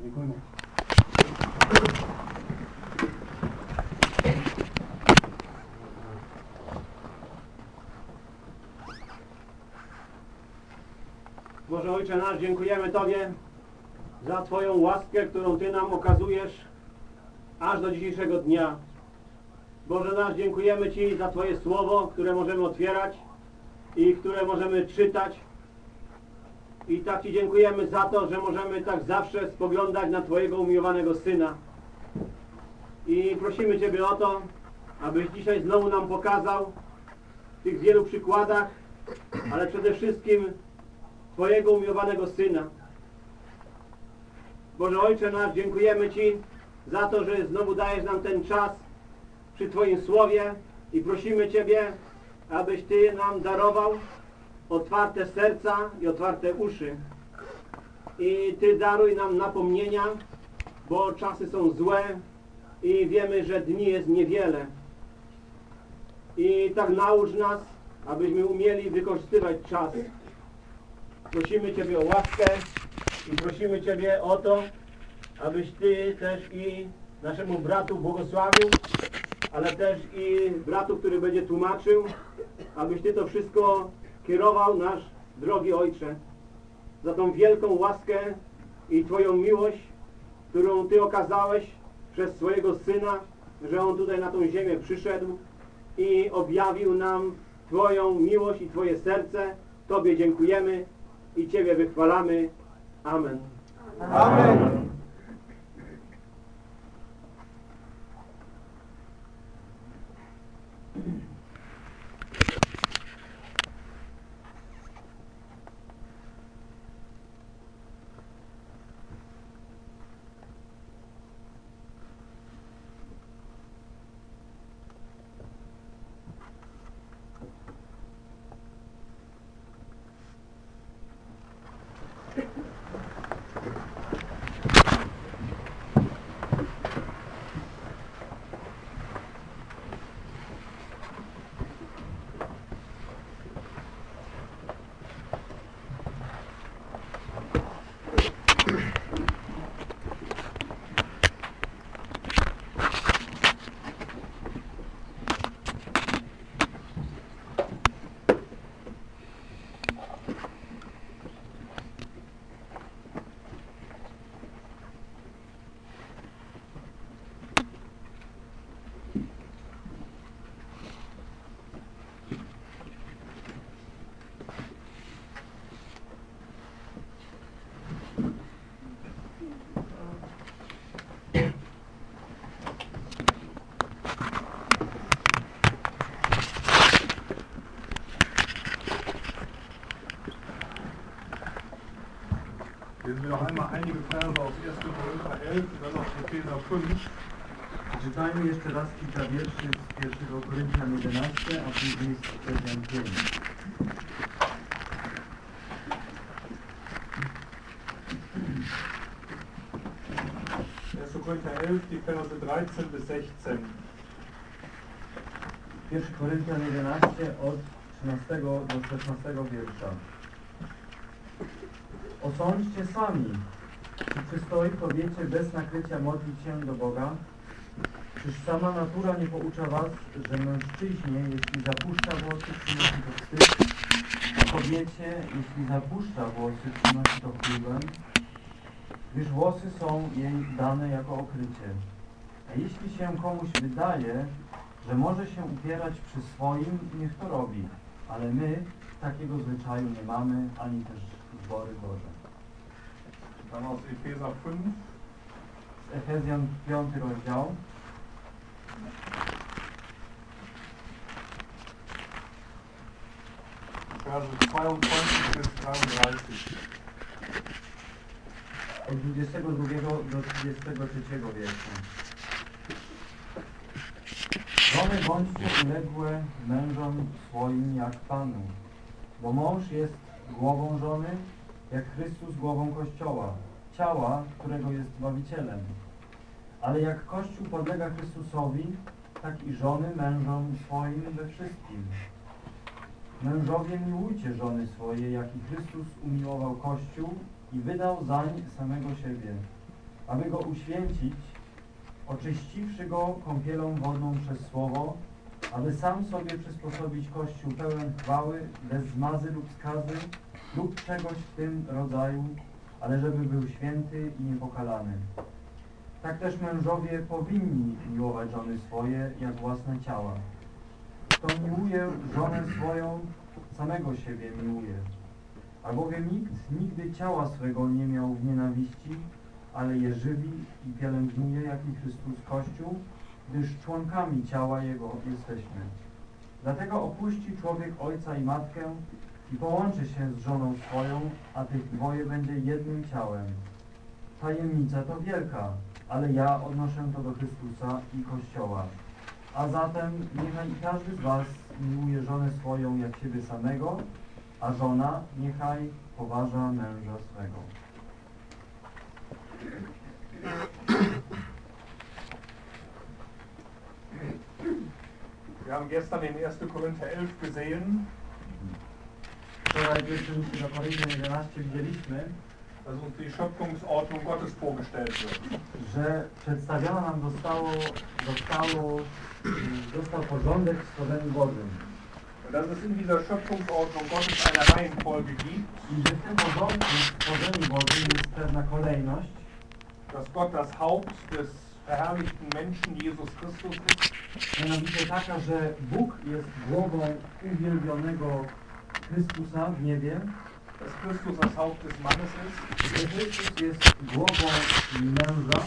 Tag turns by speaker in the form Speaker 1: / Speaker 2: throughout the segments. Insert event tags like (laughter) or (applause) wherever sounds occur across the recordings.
Speaker 1: biegunie. Boże Ojcze nasz, dziękujemy Tobie za Twoją łaskę, którą Ty nam okazujesz aż do dzisiejszego dnia. Boże nasz, dziękujemy Ci za Twoje słowo, które możemy otwierać i które możemy czytać, tak Ci dziękujemy za to, że możemy tak zawsze spoglądać na Twojego umiłowanego Syna. I prosimy Ciebie o to, abyś dzisiaj znowu nam pokazał w tych wielu przykładach, ale przede wszystkim Twojego umiłowanego Syna. Boże Ojcze nasz, dziękujemy Ci za to, że znowu dajesz nam ten czas przy Twoim Słowie i prosimy Ciebie, abyś Ty nam darował otwarte serca i otwarte uszy. I Ty daruj nam napomnienia, bo czasy są złe i wiemy, że dni jest niewiele. I tak naucz nas, abyśmy umieli wykorzystywać czas. Prosimy Ciebie o łaskę i prosimy Ciebie o to, abyś Ty też i naszemu bratu błogosławił, ale też i bratu, który będzie tłumaczył, abyś Ty to wszystko kierował, nasz drogi Ojcze, za tą wielką łaskę i Twoją miłość, którą Ty okazałeś przez swojego Syna, że On tutaj na tą ziemię przyszedł i objawił nam Twoją miłość i Twoje serce. Tobie dziękujemy i Ciebie wychwalamy. Amen.
Speaker 2: Amen.
Speaker 3: Lesen noch einmal einige Verse aus 1. Korinther 11 und dann noch Epheser 5.
Speaker 2: Czytajmy jeszcze raz kilka wierszy z 1 Koryntian 11, a później z Efezjan 5.
Speaker 3: Erste Korinther 11, die Verse 13 bis 16.
Speaker 2: 1 Koryntian 11 od 13 do 16 wiersza. Osądźcie sami, czy przystoi kobiecie bez nakrycia modlić się do Boga? Czyż sama natura nie poucza was, że mężczyźnie, jeśli zapuszcza włosy, przynosi to wstyd, a kobiecie, jeśli zapuszcza włosy, przynosi to chlubę? Gdyż włosy są jej dane jako okrycie. A jeśli się komuś wydaje, że może się upierać przy swoim, niech to robi. Ale my takiego zwyczaju nie mamy, ani też zbory Boże.
Speaker 3: Dann aus Epheser 5,
Speaker 2: Z Efezjan 5 rozdział,
Speaker 3: Verse 22 bis 33.
Speaker 2: od 22 do 33 wiersza. Żony bądźcie uległe mężom swoim jak Panu, bo mąż jest głową żony, jak Chrystus głową Kościoła, ciała, którego jest Zbawicielem. Ale jak Kościół podlega Chrystusowi, tak i żony mężom swoim we wszystkim. Mężowie miłujcie żony swoje, jak i Chrystus umiłował Kościół i wydał zań samego siebie, aby go uświęcić, oczyściwszy go kąpielą wodną przez Słowo, aby sam sobie przysposobić Kościół pełen chwały, bez zmazy lub skazy, lub czegoś w tym rodzaju, ale żeby był święty i niepokalany. Tak też mężowie powinni miłować żony swoje jak własne ciała. Kto miłuje żonę swoją, samego siebie miłuje. Albowiem nikt nigdy ciała swego nie miał w nienawiści, ale je żywi i pielęgnuje, jak i Chrystus Kościół, gdyż członkami ciała Jego jesteśmy. Dlatego opuści człowiek ojca i matkę i połączy się z żoną swoją, a tych dwoje będzie jednym ciałem. Tajemnica to wielka, ale ja odnoszę to do Chrystusa i Kościoła. A zatem niechaj każdy z Was miłuje żonę swoją jak siebie samego, a żona niechaj poważa męża swego.
Speaker 3: Wir haben gestern in 1. Korinther 11 gesehen,
Speaker 2: Liście do Koryntian 11 widzieliśmy,
Speaker 3: dass uns die Schöpfungsordnung Gottes vorgestellt wird.
Speaker 2: że nam zostało, zostało, został porządek w stworzeniu Bożym.
Speaker 3: Dass es in dieser Schöpfungsordnung Gottes eine Reihenfolge gibt,
Speaker 2: I że w tym porządku w stworzeniu Bożym jest pewna kolejność,
Speaker 3: dass Gott das Haupt des verherrlichten Menschen Jesus Christus ist,
Speaker 2: mianowicie taka, że Bóg jest głową uwielbionego Chrystusa w niebie,
Speaker 3: dass Christus das Haupt des Mannes ist
Speaker 2: że Chrystus jest głową męża,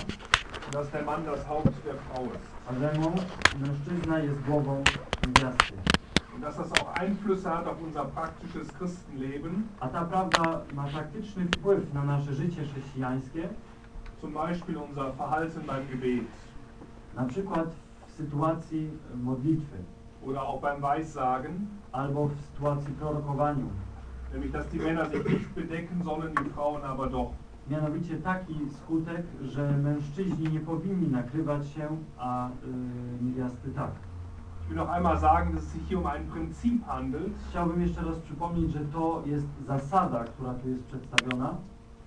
Speaker 3: dass der Mann das Haupt der Frau ist.
Speaker 2: a że mężczyzna jest głową niewiasty.
Speaker 3: Und dass das auch Einflüsse hat auf unser praktisches Christenleben,
Speaker 2: A ta prawda ma praktyczny wpływ na nasze życie chrześcijańskie,
Speaker 3: zum Beispiel unser Verhalten beim Gebet.
Speaker 2: Na przykład w sytuacji modlitwy
Speaker 3: oder auch beim Weissagen,
Speaker 2: albo w sytuacji prorokowaniu.
Speaker 3: nämlich dass die Männer sich nicht bedecken sollen, die Frauen aber doch.
Speaker 2: Mianowicie taki skutek, że mężczyźni nie powinni nakrywać się, a y, niewiasty tak.
Speaker 3: Ich will noch einmal sagen, dass es sich hier um ein Prinzip handelt.
Speaker 2: Chciałbym jeszcze raz przypomnieć, że to jest zasada, która tu jest przedstawiona,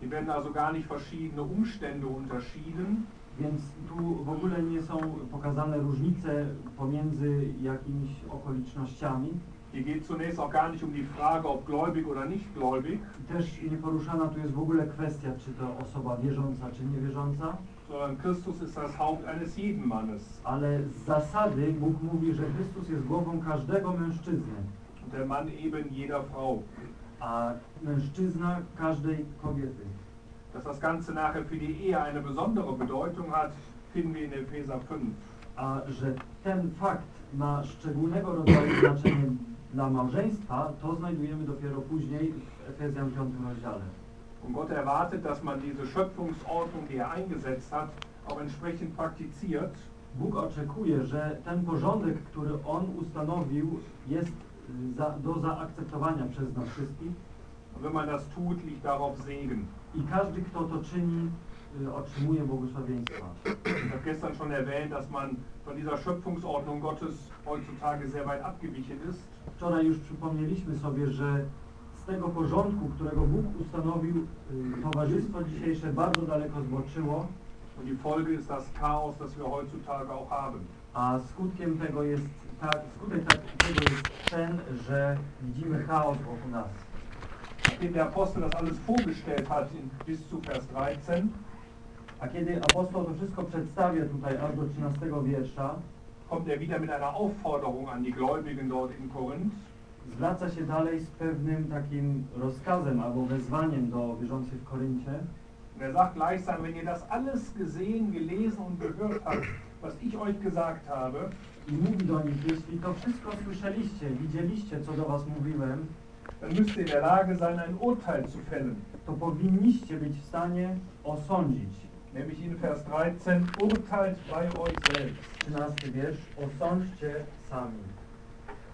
Speaker 3: Hier werden also gar nicht verschiedene Umstände unterschieden,
Speaker 2: więc tu w ogóle nie są pokazane różnice pomiędzy jakimiś okolicznościami.
Speaker 3: Hier geht zunächst auch gar nicht um die Frage, ob gläubig oder nicht gläubig,
Speaker 2: I też nie poruszana tu jest w ogóle kwestia, czy to osoba wierząca, czy niewierząca,
Speaker 3: sondern Christus ist das Haupt eines jeden Mannes
Speaker 2: ale z zasady Bóg mówi, że Chrystus jest głową każdego mężczyzny,
Speaker 3: der Mann eben jeder Frau.
Speaker 2: a mężczyzna każdej kobiety.
Speaker 3: Dass das Ganze nachher für die Ehe eine besondere Bedeutung hat, finden wir in Epheser 5.
Speaker 2: A że ten fakt ma szczególnego rodzaju znaczenie dla małżeństwa, to znajdujemy dopiero później w Efezjan 5 rozdziale.
Speaker 3: Und Gott erwartet, dass man diese Schöpfungsordnung, die er eingesetzt hat, auch entsprechend praktiziert.
Speaker 2: Bóg oczekuje, że ten porządek, który On ustanowił, jest za, do zaakceptowania przez nas wszystkich
Speaker 3: Und wenn man das tut, liegt darauf Segen.
Speaker 2: I każdy, kto to czyni, y, otrzymuje błogosławieństwa.
Speaker 3: Ich habe gestern schon erwähnt, dass man von dieser Schöpfungsordnung Gottes heutzutage sehr weit abgewichen ist.
Speaker 2: Wczoraj już przypomnieliśmy sobie, że z tego porządku, którego Bóg ustanowił, y, towarzystwo dzisiejsze bardzo daleko zboczyło,
Speaker 3: Und die Folge ist das Chaos, das wir heutzutage auch haben.
Speaker 2: a skutkiem tego jest tak, skutek tego jest ten, że widzimy chaos wokół nas.
Speaker 3: Nachdem der Apostel das alles vorgestellt hat in, bis zu Vers 13,
Speaker 2: A kiedy apostoł to wszystko przedstawia tutaj aż do 13 wiersza,
Speaker 3: kommt er wieder mit einer Aufforderung an die Gläubigen dort in Korinth.
Speaker 2: zwraca się dalej z pewnym takim rozkazem albo wezwaniem do wierzących w Koryncie.
Speaker 3: Und er sagt gleichsam, wenn ihr das alles gesehen, gelesen und gehört habt, was ich euch gesagt habe,
Speaker 2: I mówi do nich, jeśli to wszystko słyszeliście, widzieliście, co do was mówiłem,
Speaker 3: dann müsst ihr in der Lage sein, ein Urteil zu fällen.
Speaker 2: to powinniście być w stanie osądzić.
Speaker 3: Nämlich in Vers 13, urteilt bei euch selbst.
Speaker 2: 13 wiersz, osądźcie sami.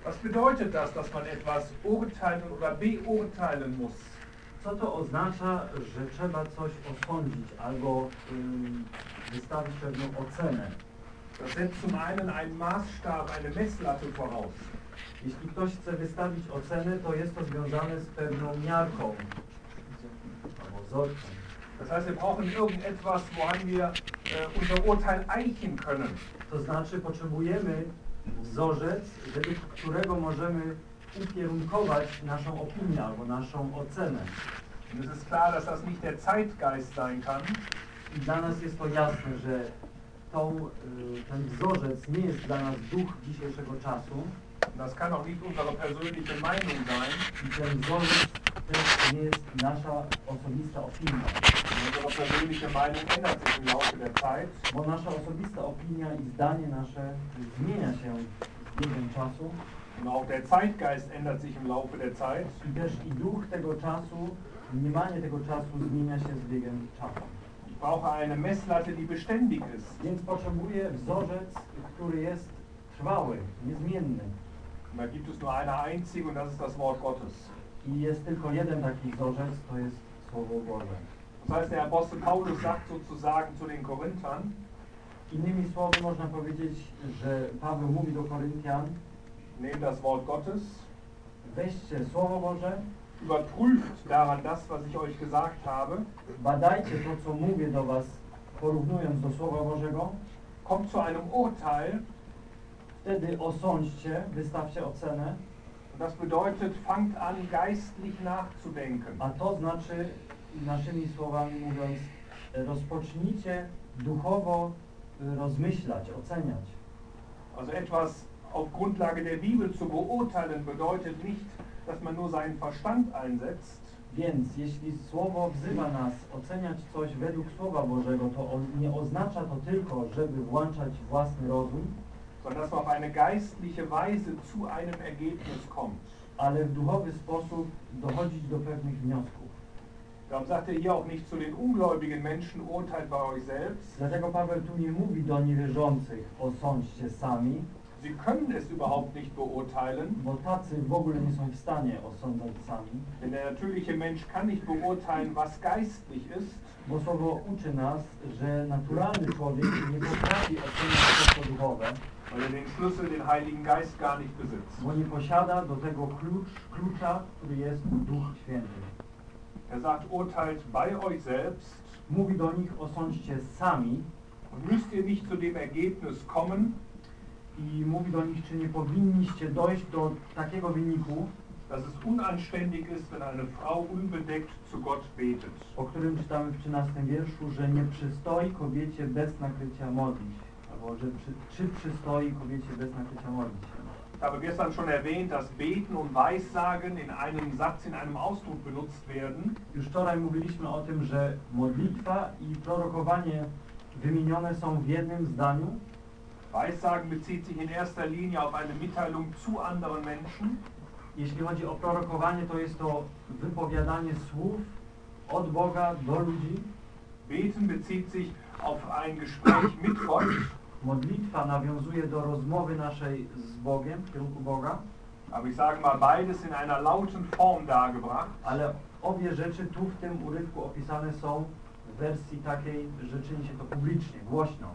Speaker 3: Was bedeutet das, dass man etwas urteilen oder beurteilen muss?
Speaker 2: Co to oznacza, że trzeba coś osądzić albo ym, wystawić pewną ocenę?
Speaker 3: Das setzt zum einen einen Maßstab, eine Messlatte voraus.
Speaker 2: Jeśli ktoś chce wystawić ocenę, to jest to związane z pewną miarką albo wzorcem.
Speaker 3: Das heißt, wir brauchen irgendetwas, woran wir äh, unser Urteil eichen können.
Speaker 2: To znaczy potrzebujemy wzorzec, według którego możemy ukierunkować naszą opinię albo naszą ocenę.
Speaker 3: Und es ist klar, dass das nicht der Zeitgeist sein kann,
Speaker 2: I dla nas jest to jasne, że tą, y, ten wzorzec nie jest dla nas duch dzisiejszego czasu
Speaker 3: das kann auch nicht unsere persönliche Meinung sein.
Speaker 2: też nie jest nasza osobista opinia,
Speaker 3: Unsere persönliche Meinung ändert sich im Laufe der Zeit.
Speaker 2: bo nasza osobista opinia i zdanie nasze zmienia się z biegiem czasu
Speaker 3: Und auch der Zeitgeist ändert sich im Laufe der Zeit.
Speaker 2: i też i duch tego czasu, mniemanie tego czasu zmienia się z biegiem czasu.
Speaker 3: Ich brauche eine Messlatte, die beständig ist.
Speaker 2: Więc potrzebuję wzorzec, który jest trwały, niezmienny.
Speaker 3: Und da gibt es nur eine einzige und das ist das Wort Gottes.
Speaker 2: I jest tylko jeden taki wzorzec, to jest Słowo Boże.
Speaker 3: Das heißt, der Apostel Paulus sagt sozusagen zu den Korinthern,
Speaker 2: Innymi słowy można powiedzieć, że Paweł mówi do Koryntian,
Speaker 3: nehmt das Wort Gottes,
Speaker 2: weźcie Słowo Boże,
Speaker 3: überprüft daran das, was ich euch gesagt habe,
Speaker 2: badajcie to, co mówię do was, porównując do Słowa Bożego,
Speaker 3: kommt zu einem Urteil
Speaker 2: wtedy osądźcie, wystawcie ocenę,
Speaker 3: das bedeutet, fangt an geistlich nachzudenken.
Speaker 2: a to znaczy, naszymi słowami mówiąc, rozpocznijcie duchowo y, rozmyślać, oceniać.
Speaker 3: Also etwas auf Grundlage der Bibel zu beurteilen bedeutet nicht, dass man nur seinen Verstand einsetzt,
Speaker 2: Więc jeśli Słowo wzywa nas oceniać coś według Słowa Bożego, to on nie oznacza to tylko, żeby włączać własny rozum,
Speaker 3: sondern dass man auf eine geistliche Weise zu einem Ergebnis kommt.
Speaker 2: ale w duchowy sposób dochodzić do pewnych wniosków.
Speaker 3: Darum sagt er hier auch nicht zu den ungläubigen Menschen, urteilt bei euch selbst.
Speaker 2: Dlatego Paweł tu nie mówi do niewierzących, osądźcie sami,
Speaker 3: Sie können es überhaupt nicht beurteilen,
Speaker 2: bo tacy w ogóle nie są w stanie osądzać sami,
Speaker 3: denn der natürliche Mensch kann nicht beurteilen, was geistlich ist,
Speaker 2: bo Słowo uczy nas, że naturalny człowiek nie potrafi oceniać to, co duchowe,
Speaker 3: weil er den Schlüssel, den Heiligen Geist gar nicht besitzt.
Speaker 2: bo nie posiada do tego klucz, klucza, który jest Duch Święty.
Speaker 3: Er sagt, urteilt bei euch selbst
Speaker 2: Mówi do nich, osądźcie sami
Speaker 3: und müsst ihr nicht zu dem Ergebnis kommen,
Speaker 2: i mówi do nich, czy nie powinniście dojść do takiego wyniku,
Speaker 3: dass es unanständig ist, wenn eine Frau unbedeckt zu Gott betet.
Speaker 2: o którym czytamy w 13 wierszu, że nie przystoi kobiecie bez nakrycia modlić. Albo, że przy, czy przystoi kobiecie bez nakrycia modlić się.
Speaker 3: Ich habe gestern schon erwähnt, dass Beten und Weissagen in einem Satz, in einem Ausdruck benutzt werden.
Speaker 2: Już wczoraj mówiliśmy o tym, że modlitwa i prorokowanie wymienione są w jednym zdaniu.
Speaker 3: Weissagen bezieht sich in erster Linie auf eine Mitteilung zu anderen Menschen.
Speaker 2: Jeśli chodzi o prorokowanie, to jest to wypowiadanie słów od Boga do ludzi.
Speaker 3: Beten bezieht sich auf ein Gespräch mit Gott.
Speaker 2: Modlitwa nawiązuje do rozmowy naszej z Bogiem, w kierunku Boga,
Speaker 3: Aber ich sage mal, beides in einer lauten Form dargebracht.
Speaker 2: ale obie rzeczy tu w tym urywku opisane są w wersji takiej, że czyni się to publicznie, głośno.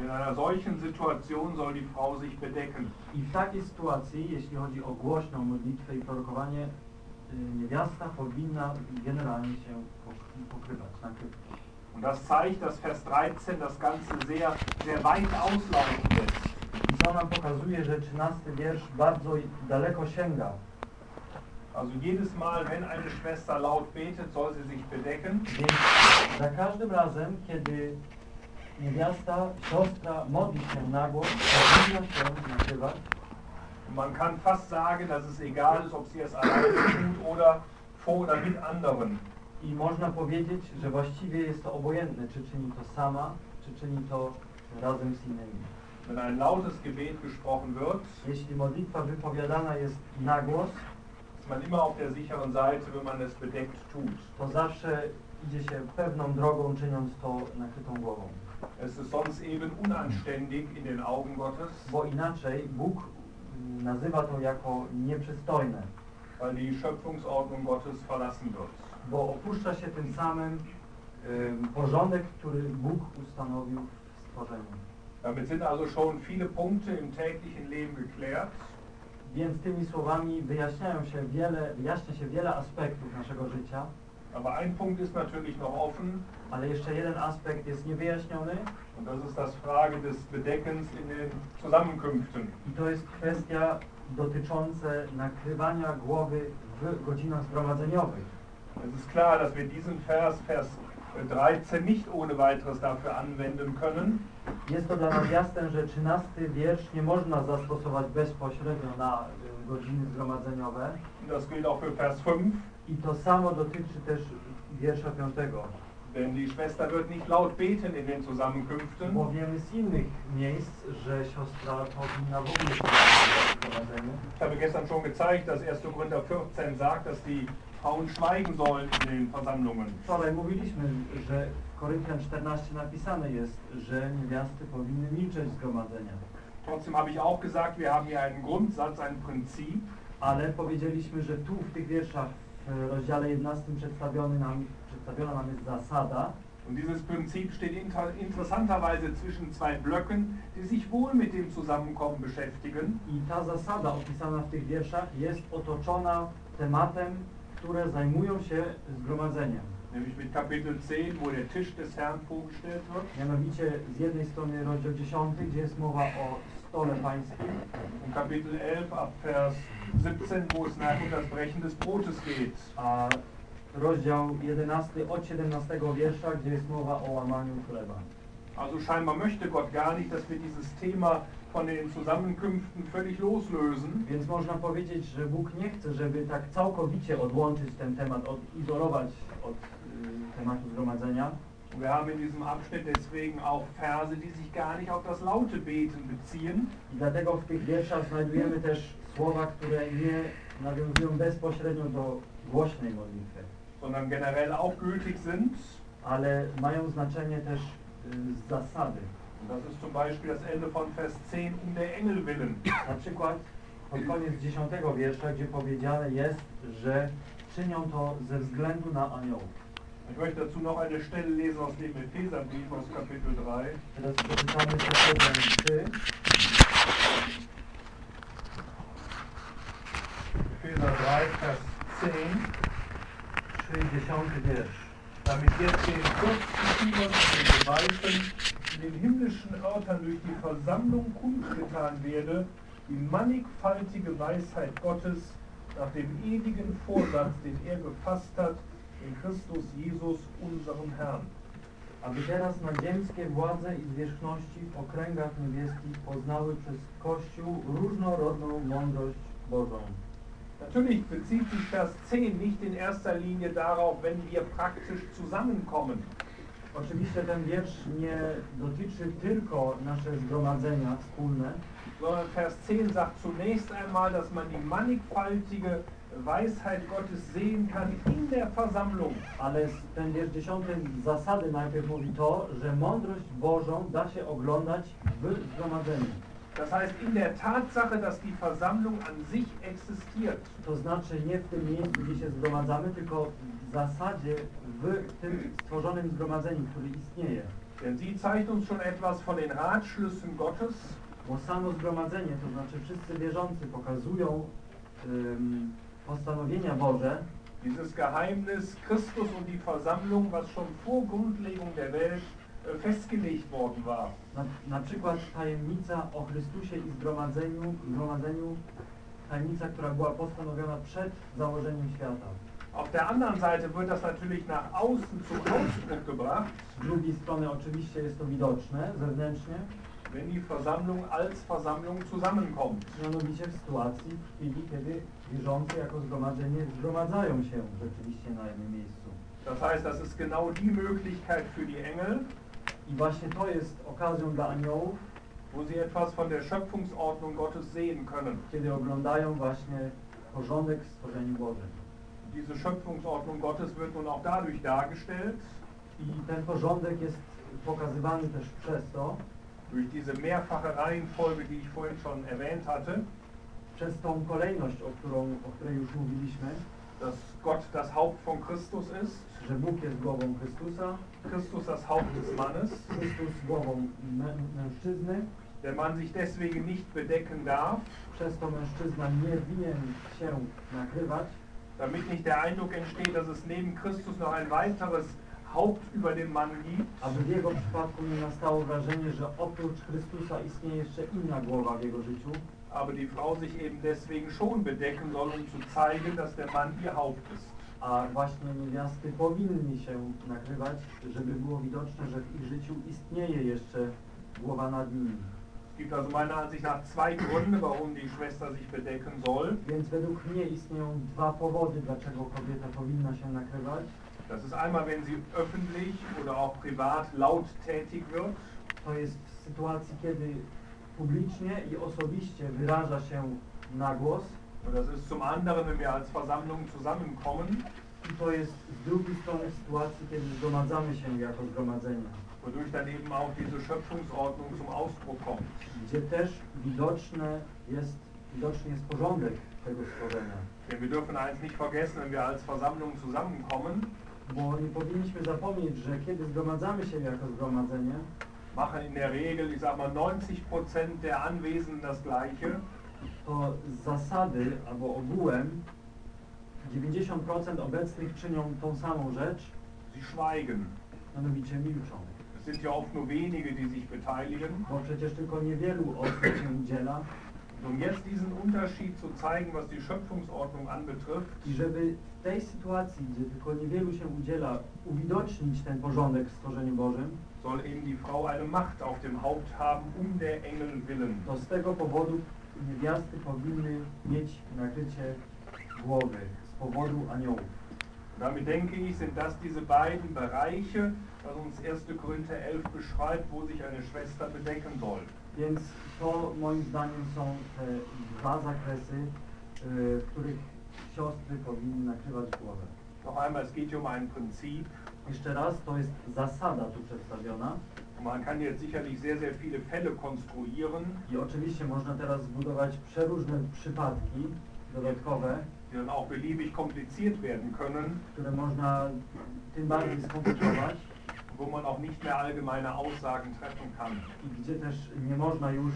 Speaker 3: In einer solchen Situation soll die Frau sich bedecken.
Speaker 2: I w takiej sytuacji, jeśli chodzi o głośną modlitwę i prorokowanie, y, niewiasta powinna generalnie się pok- pokrywać, nakrywać.
Speaker 3: Und das zeigt, dass Vers 13 das Ganze sehr, sehr weit auslaufen lässt.
Speaker 2: I co nam pokazuje, że 13 wiersz bardzo daleko sięga.
Speaker 3: Also jedes Mal, wenn eine Schwester laut betet, soll sie sich bedecken.
Speaker 2: Więc za każdym razem, kiedy niewiasta, siostra modli się na głos, powinna się nakrywać.
Speaker 3: Man kann fast sagen, dass es egal ist, ob sie es alleine tut oder vor oder mit anderen.
Speaker 2: I można powiedzieć, że właściwie jest to obojętne, czy czyni to sama, czy czyni to razem z innymi.
Speaker 3: Wenn ein lautes Gebet gesprochen wird,
Speaker 2: Jeśli modlitwa wypowiadana jest na głos,
Speaker 3: ist man immer auf der sicheren Seite, wenn man es bedeckt tut.
Speaker 2: to zawsze idzie się pewną drogą, czyniąc to nakrytą głową.
Speaker 3: Es ist sonst eben unanständig in den Augen Gottes,
Speaker 2: Bo inaczej Bóg mm, nazywa to jako nieprzystojne,
Speaker 3: weil die Schöpfungsordnung Gottes verlassen wird.
Speaker 2: Bo opuszcza się tym samym ym, porządek, który Bóg ustanowił w stworzeniu.
Speaker 3: Damit sind also schon viele Punkte im täglichen Leben geklärt.
Speaker 2: Więc tymi słowami wyjaśniają się wiele, wyjaśnia się wiele aspektów naszego życia,
Speaker 3: Aber ein Punkt ist natürlich noch offen
Speaker 2: ale jeszcze jeden aspekt jest niewyjaśniony
Speaker 3: und das ist das Frage des Bedeckens in den Zusammenkünften.
Speaker 2: i to jest kwestia dotyczące nakrywania głowy w godzinach zgromadzeniowych.
Speaker 3: Es ist klar, dass wir diesen Vers, Vers 13, nicht ohne weiteres dafür anwenden können.
Speaker 2: Jest to dla nas jasne, że 13 wiersz nie można zastosować bezpośrednio na y, godziny zgromadzeniowe
Speaker 3: Und das gilt auch für Vers 5.
Speaker 2: i to samo dotyczy też wiersza 5.
Speaker 3: Denn die Schwester wird nicht laut beten in den Zusammenkünften.
Speaker 2: Bo wiemy z innych miejsc, że siostra powinna w ogóle.
Speaker 3: Ich habe gestern schon gezeigt, dass 1. Korinther 14 sagt, dass die Frauen schweigen sollen in den Versammlungen.
Speaker 2: Wczoraj mówiliśmy, że w Koryntian 14 napisane jest, że niewiasty powinny milczeć w zgromadzeniach.
Speaker 3: Trotzdem habe ich auch gesagt, wir haben hier einen Grundsatz, ein Prinzip.
Speaker 2: Ale powiedzieliśmy, że tu w tych wierszach w rozdziale 11 przedstawiony nam, przedstawiona nam jest zasada,
Speaker 3: Und dieses Prinzip steht inter interessanterweise zwischen zwei Blöcken, die sich wohl mit dem Zusammenkommen beschäftigen.
Speaker 2: I ta zasada opisana w tych wierszach jest otoczona tematem, które zajmują się zgromadzeniem.
Speaker 3: Nämlich mit Kapitel 10, wo der Tisch des Herrn vorgestellt wird.
Speaker 2: Mianowicie z jednej strony rozdział 10, gdzie jest mowa o stole pańskim,
Speaker 3: Und Kapitel 11 ab Vers 17, wo es nachher um das Brechen des Brotes geht.
Speaker 2: a rozdział 11 od 17 wiersza, gdzie jest mowa o łamaniu chleba.
Speaker 3: Also scheinbar möchte Gott gar nicht, dass wir dieses Thema von den Zusammenkünften völlig loslösen.
Speaker 2: Więc można powiedzieć, że Bóg nie chce, żeby tak całkowicie odłączyć ten temat, odizolować od y, tematu zgromadzenia.
Speaker 3: Wir haben in diesem Abschnitt deswegen auch Verse, die sich gar nicht auf das laute Beten beziehen,
Speaker 2: I dlatego w tych wierszach znajdujemy też słowa, które nie nawiązują bezpośrednio do głośnej modlitwy,
Speaker 3: sondern generell auch gültig sind.
Speaker 2: ale mają znaczenie też y, z zasady.
Speaker 3: Und das ist zum Beispiel das Ende von Vers 10, um der Engel willen. (coughs)
Speaker 2: Na przykład pod koniec 10 wiersza, gdzie powiedziane jest, że czynią to ze względu na aniołów.
Speaker 3: Ich möchte dazu noch eine Stelle lesen aus dem Epheserbrief aus Kapitel 3.
Speaker 2: Teraz przeczytamy Efezjan 3,
Speaker 3: Epheser 3, Vers 10.
Speaker 2: 60 wiersz.
Speaker 3: damit jetzt den Fürstentümern und den Gewalten den himmlischen Örtern durch die Versammlung kundgetan werde, die mannigfaltige Weisheit Gottes nach dem ewigen Vorsatz, den er gefasst hat, in Christus Jesus, unserem Herrn.
Speaker 2: aby teraz nadziemskie władze i zwierzchności w okręgach niebieskich poznały przez Kościół różnorodną mądrość Bożą.
Speaker 3: Natürlich bezieht sich Vers 10 nicht in erster Linie darauf, wenn wir praktisch zusammenkommen.
Speaker 2: Oczywiście ten wiersz nie dotyczy tylko nasze zgromadzenia wspólne,
Speaker 3: sondern Vers 10 sagt zunächst einmal, dass man die mannigfaltige Weisheit Gottes sehen kann in der Versammlung.
Speaker 2: ale ten wiersz 10 z zasady najpierw mówi to, że mądrość Bożą da się oglądać w zgromadzeniu.
Speaker 3: Das heißt in der Tatsache, dass die Versammlung an sich existiert.
Speaker 2: To znaczy nie w tym miejscu, gdzie się zgromadzamy, tylko zasadzie w tym stworzonym zgromadzeniu, który istnieje.
Speaker 3: Denn sie zeigt uns schon etwas von den Ratschlüssen Gottes,
Speaker 2: Bo samo zgromadzenie, to znaczy wszyscy wierzący pokazują ym, postanowienia Boże,
Speaker 3: dieses Geheimnis Christus und die Versammlung, was schon vor Grundlegung der Welt äh, festgelegt worden war.
Speaker 2: na, na przykład tajemnica o Chrystusie i zgromadzeniu, zgromadzeniu, tajemnica, która była postanowiona przed założeniem świata.
Speaker 3: Auf der anderen Seite wird das natürlich nach außen zum Ausdruck gebracht,
Speaker 2: Z drugiej strony oczywiście jest to widoczne zewnętrznie,
Speaker 3: wenn die Versammlung als Versammlung zusammenkommt.
Speaker 2: mianowicie w sytuacji, w chwili, kiedy wierzący jako zgromadzenie zgromadzają się rzeczywiście na jednym miejscu.
Speaker 3: Das heißt, das ist genau die Möglichkeit für die Engel,
Speaker 2: I właśnie to jest okazją dla aniołów,
Speaker 3: wo sie etwas von der Schöpfungsordnung Gottes sehen können.
Speaker 2: kiedy oglądają właśnie porządek w stworzeniu Bożym.
Speaker 3: Diese Schöpfungsordnung Gottes wird nun auch dadurch dargestellt,
Speaker 2: I ten porządek jest pokazywany też przez to,
Speaker 3: durch diese mehrfache Reihenfolge, die ich vorhin schon erwähnt hatte,
Speaker 2: przez tą kolejność, o, którą, o której już mówiliśmy,
Speaker 3: dass Gott das Haupt von Christus ist,
Speaker 2: że Bóg jest głową Chrystusa,
Speaker 3: Christus das Haupt des Mannes,
Speaker 2: Chrystus głową mę mężczyzny,
Speaker 3: der Mann sich deswegen nicht bedecken darf,
Speaker 2: przez to mężczyzna nie winien się nakrywać,
Speaker 3: damit nicht der Eindruck entsteht, dass es neben Christus noch ein weiteres Haupt über dem Mann gibt,
Speaker 2: aby w jego przypadku nie nastało wrażenie, że oprócz Chrystusa istnieje jeszcze inna głowa w jego życiu,
Speaker 3: aber die Frau sich eben deswegen schon bedecken soll, um zu zeigen, dass der Mann ihr Haupt ist.
Speaker 2: A właśnie niewiasty powinny się nakrywać, żeby było widoczne, że w ich życiu istnieje jeszcze głowa nad nimi.
Speaker 3: Gibt also meiner Ansicht nach zwei Gründe, warum die Schwester sich bedecken soll.
Speaker 2: Więc według mnie istnieją dwa powody, dlaczego kobieta powinna się nakrywać.
Speaker 3: Das ist einmal, wenn sie öffentlich oder auch privat laut tätig wird.
Speaker 2: To jest w sytuacji, kiedy publicznie i osobiście wyraża się na głos.
Speaker 3: Und das ist zum anderen, wenn wir als Versammlung zusammenkommen,
Speaker 2: I to jest z drugiej strony w sytuacji, kiedy zgromadzamy się jako zgromadzenia,
Speaker 3: wodurch dann eben auch diese Schöpfungsordnung zum Ausdruck kommt.
Speaker 2: gdzie też widoczne jest, widoczny jest porządek tego stworzenia.
Speaker 3: Denn wir dürfen eins nicht vergessen, wenn wir als Versammlung zusammenkommen,
Speaker 2: Bo nie powinniśmy zapomnieć, że kiedy zgromadzamy się jako zgromadzenie,
Speaker 3: machen in der Regel, ich sag mal, 90% der Anwesenden das Gleiche.
Speaker 2: to z zasady albo ogółem 90% obecnych czynią tą samą rzecz,
Speaker 3: Sie schweigen.
Speaker 2: mianowicie milczą.
Speaker 3: Sind ja oft nur wenige, die sich beteiligen.
Speaker 2: Bo przecież tylko niewielu osób się udziela
Speaker 3: Um jetzt diesen Unterschied zu zeigen, was die Schöpfungsordnung anbetrifft,
Speaker 2: i żeby w tej sytuacji, gdzie tylko niewielu się udziela, uwidocznić ten porządek w stworzeniu Bożym,
Speaker 3: soll eben die Frau eine Macht auf dem Haupt haben, um der Engel willen.
Speaker 2: to z tego powodu niewiasty powinny mieć nakrycie głowy z powodu aniołów.
Speaker 3: Damit denke ich, sind das diese beiden Bereiche, was uns 1. Korinther 11 beschreibt, wo sich eine Schwester bedecken soll.
Speaker 2: Więc to moim zdaniem są te dwa zakresy, w których siostry powinny nakrywać głowę.
Speaker 3: Noch einmal, es geht hier um ein Prinzip.
Speaker 2: Jeszcze raz, to jest zasada tu przedstawiona
Speaker 3: Man kann jetzt sicherlich sehr, sehr viele Fälle konstruieren,
Speaker 2: i oczywiście można teraz zbudować przeróżne przypadki dodatkowe,
Speaker 3: die dann auch beliebig kompliziert werden können, wo man auch nicht mehr allgemeine Aussagen treffen kann.
Speaker 2: i gdzie też nie można już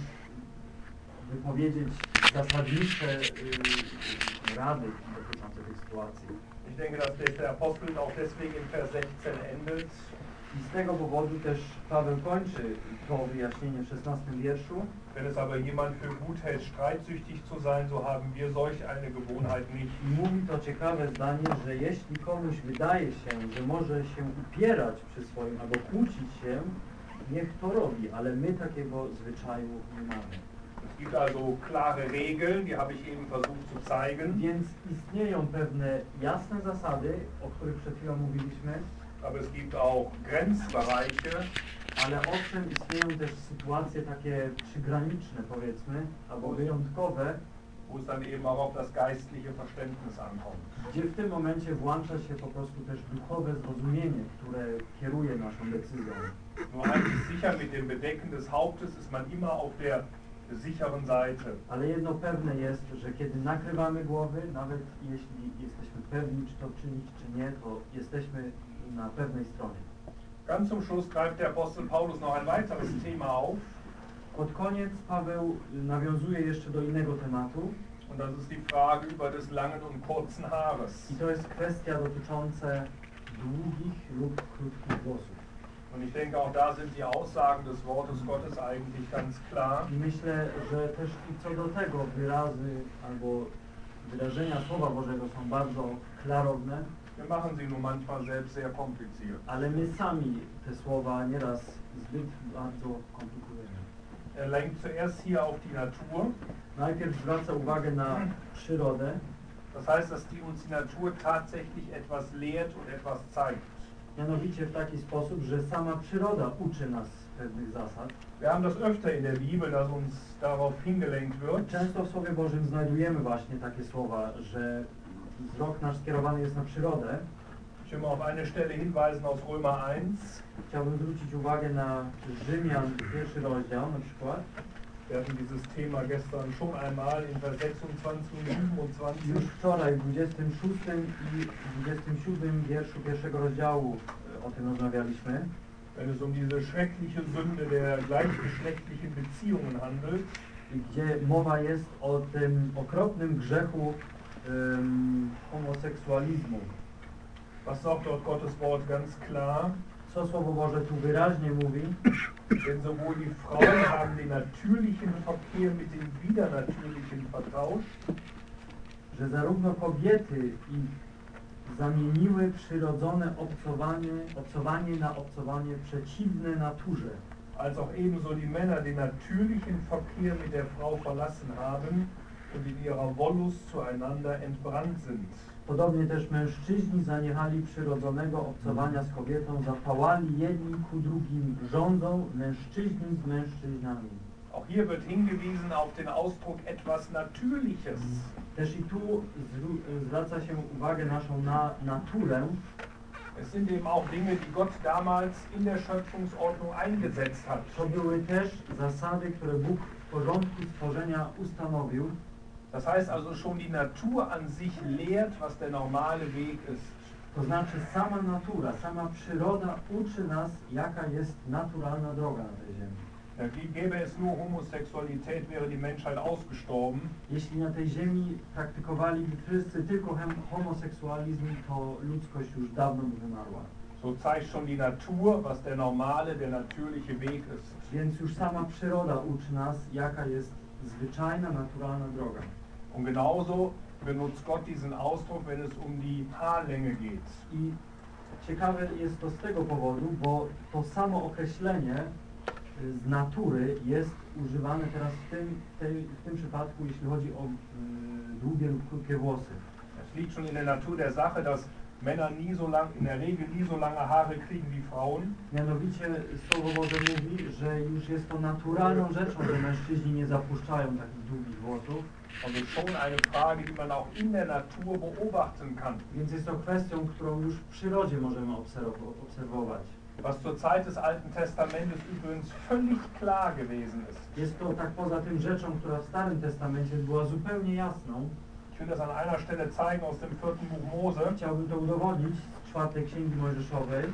Speaker 2: wypowiedzieć zasadnicze y, rady dotyczące tej sytuacji.
Speaker 3: Ich denke, dass der Apostel auch deswegen in Vers 16 endet.
Speaker 2: I z tego powodu też Paweł kończy to wyjaśnienie w 16 wierszu.
Speaker 3: Wenn es aber jemand für gut hält, streitsüchtig zu sein, so haben wir solch eine Gewohnheit nicht.
Speaker 2: I mówi to ciekawe zdanie, że jeśli komuś wydaje się, że może się upierać przy swoim albo kłócić się, niech to robi, ale my takiego zwyczaju nie mamy.
Speaker 3: Es gibt also klare Regeln, die habe ich eben versucht zu zeigen.
Speaker 2: Więc istnieją pewne jasne zasady, o których przed chwilą mówiliśmy,
Speaker 3: Aber es gibt auch Grenzbereiche,
Speaker 2: ale owszem istnieją też sytuacje takie przygraniczne powiedzmy, albo wyjątkowe,
Speaker 3: wo es dann eben auch auf das geistliche Verständnis ankommt.
Speaker 2: gdzie w tym momencie włącza się po prostu też duchowe zrozumienie, które kieruje naszą decyzją.
Speaker 3: Nur eins ist sicher, mit dem Bedecken des Hauptes ist man immer auf der sicheren Seite.
Speaker 2: Ale jedno pewne jest, że kiedy nakrywamy głowy, nawet jeśli jesteśmy pewni, czy to czynić, czy nie, to jesteśmy na pewnej stronie.
Speaker 3: Ganz zum Schluss greift der Apostel Paulus noch ein weiteres Thema auf.
Speaker 2: Pod koniec Paweł nawiązuje jeszcze do innego tematu
Speaker 3: Und das ist die Frage über des langen und kurzen Haares.
Speaker 2: i to jest kwestia dotycząca długich lub krótkich włosów.
Speaker 3: Und ich denke, auch da sind die Aussagen des Wortes Gottes eigentlich ganz klar.
Speaker 2: I myślę, że też i co do tego wyrazy albo wyrażenia Słowa Bożego są bardzo klarowne,
Speaker 3: Wir machen sie nur manchmal selbst sehr kompliziert.
Speaker 2: ale my sami te słowa nieraz zbyt bardzo komplikujemy.
Speaker 3: Er lenkt zuerst hier auf die Natur.
Speaker 2: Najpierw zwraca uwagę na przyrodę,
Speaker 3: Das heißt, dass die uns die Natur tatsächlich etwas lehrt und etwas zeigt.
Speaker 2: mianowicie w taki sposób, że sama przyroda uczy nas pewnych zasad.
Speaker 3: Wir haben das öfter in der Bibel, dass uns darauf hingelenkt wird.
Speaker 2: Często w Słowie Bożym znajdujemy właśnie takie słowa, że wzrok nasz skierowany jest na przyrodę.
Speaker 3: Mal auf eine Stelle hinweisen aus Römer 1.
Speaker 2: Chciałbym zwrócić uwagę na Rzymian, pierwszy rozdział na przykład.
Speaker 3: Wir hatten dieses Thema gestern schon einmal in Vers 26 und 27.
Speaker 2: Już wczoraj w 26 i 27 wierszu pierwszego rozdziału e, o tym rozmawialiśmy.
Speaker 3: wenn es um diese schreckliche Sünde der gleichgeschlechtlichen Beziehungen handelt,
Speaker 2: gdzie mowa jest o tym okropnym grzechu em, homoseksualizmu.
Speaker 3: was sagt dort Gottes Wort ganz klar?
Speaker 2: co Słowo Boże tu wyraźnie mówi,
Speaker 3: Denn sowohl die Frauen haben den natürlichen Verkehr mit dem widernatürlichen vertauscht,
Speaker 2: że zarówno kobiety i zamieniły przyrodzone obcowanie, obcowanie na obcowanie przeciwne naturze.
Speaker 3: als auch ebenso die Männer den natürlichen Verkehr mit der Frau verlassen haben und in ihrer Wollust zueinander entbrannt sind.
Speaker 2: Podobnie też mężczyźni zaniechali przyrodzonego obcowania z kobietą, zapałali jedni ku drugim, rządzą mężczyźni z mężczyznami.
Speaker 3: Auch hier wird hingewiesen auf den Ausdruck etwas Natürliches.
Speaker 2: Też i tu zwraca się uwagę naszą na naturę.
Speaker 3: Es sind eben auch Dinge, die Gott damals in der Schöpfungsordnung eingesetzt hat.
Speaker 2: To były też zasady, które Bóg w porządku stworzenia ustanowił.
Speaker 3: Das heißt also schon die Natur an sich lehrt, was der normale Weg ist.
Speaker 2: To znaczy sama natura, sama przyroda uczy nas, jaka jest naturalna droga na tej ziemi.
Speaker 3: Gäbe es nur Homosexualität, wäre die Menschheit ausgestorben.
Speaker 2: Jeśli na tej ziemi praktykowaliby wszyscy tylko homoseksualizm, to ludzkość już dawno by wymarła.
Speaker 3: So zeigt schon die Natur, was der normale, der natürliche Weg ist.
Speaker 2: Więc już sama przyroda uczy nas, jaka jest zwyczajna, naturalna droga.
Speaker 3: Und genauso benutzt Gott diesen Ausdruck, wenn es um die Haarlänge geht.
Speaker 2: I ciekawe jest to z tego powodu, bo to samo określenie y, z natury jest używane teraz w tym, tej, w tym przypadku, jeśli chodzi o y, długie lub krótkie włosy.
Speaker 3: Es liegt schon in der Natur der Sache, dass Männer nie so lang, in der Regel nie so lange Haare kriegen wie Frauen.
Speaker 2: Mianowicie Słowo Boże mówi, że już jest to naturalną rzeczą, że mężczyźni nie zapuszczają takich długich włosów,
Speaker 3: Also schon eine Frage, die man auch in der Natur beobachten kann.
Speaker 2: więc jest to kwestią, którą już w przyrodzie możemy obserwo- obserwować.
Speaker 3: Was zur Zeit des Alten Testamentes übrigens völlig klar gewesen ist.
Speaker 2: Jest to tak poza tym rzeczą, która w Starym Testamencie była zupełnie jasną.
Speaker 3: Ich will das an einer Stelle zeigen aus dem vierten Buch Mose.
Speaker 2: Chciałbym to udowodnić z czwartej Księgi Mojżeszowej.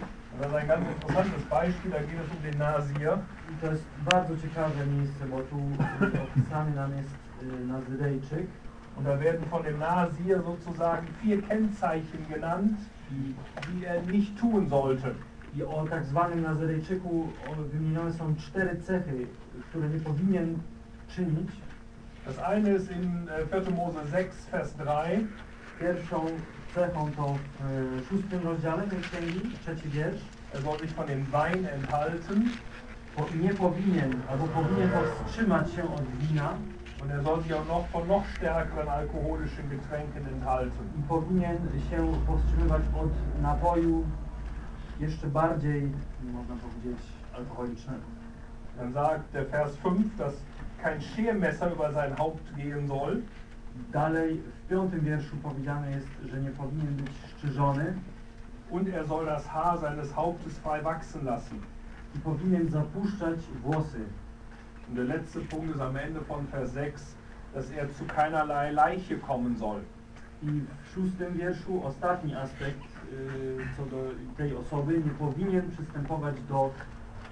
Speaker 3: Das ist ein ganz interessantes Beispiel, da geht es um den Nasir.
Speaker 2: I to jest bardzo ciekawe miejsce, bo tu opisany nam jest y, Nazyrejczyk.
Speaker 3: Und da werden von dem Nasir sozusagen vier Kennzeichen genannt, die, die er nicht tun sollte.
Speaker 2: I o tak zwanym Nazyrejczyku o, wymienione są cztery cechy, które nie powinien czynić.
Speaker 3: Das eine ist in äh, 4. Mose 6, Vers 3.
Speaker 2: Pierwszą cechą to w y, szóstym rozdziale tej księgi, trzeci wiersz.
Speaker 3: Er soll sich von dem Wein enthalten
Speaker 2: nie powinien, albo powinien powstrzymać się od wina
Speaker 3: und er soll sich auch noch von noch stärkeren alkoholischen Getränken enthalten.
Speaker 2: i powinien się powstrzymywać od napoju jeszcze bardziej, można powiedzieć, alkoholicznego.
Speaker 3: Dann sagt der Vers 5, dass kein Schermesser über sein Haupt gehen soll.
Speaker 2: Dalej w piątym wierszu powiedziane jest, że nie powinien być szczyżony
Speaker 3: Und er soll das Haar seines Hauptes frei wachsen lassen.
Speaker 2: i powinien zapuszczać włosy.
Speaker 3: Und der letzte Punkt ist am Ende von Vers 6, dass er zu keinerlei Leiche kommen soll.
Speaker 2: I w szóstym wierszu ostatni aspekt yy, co do tej osoby nie powinien przystępować do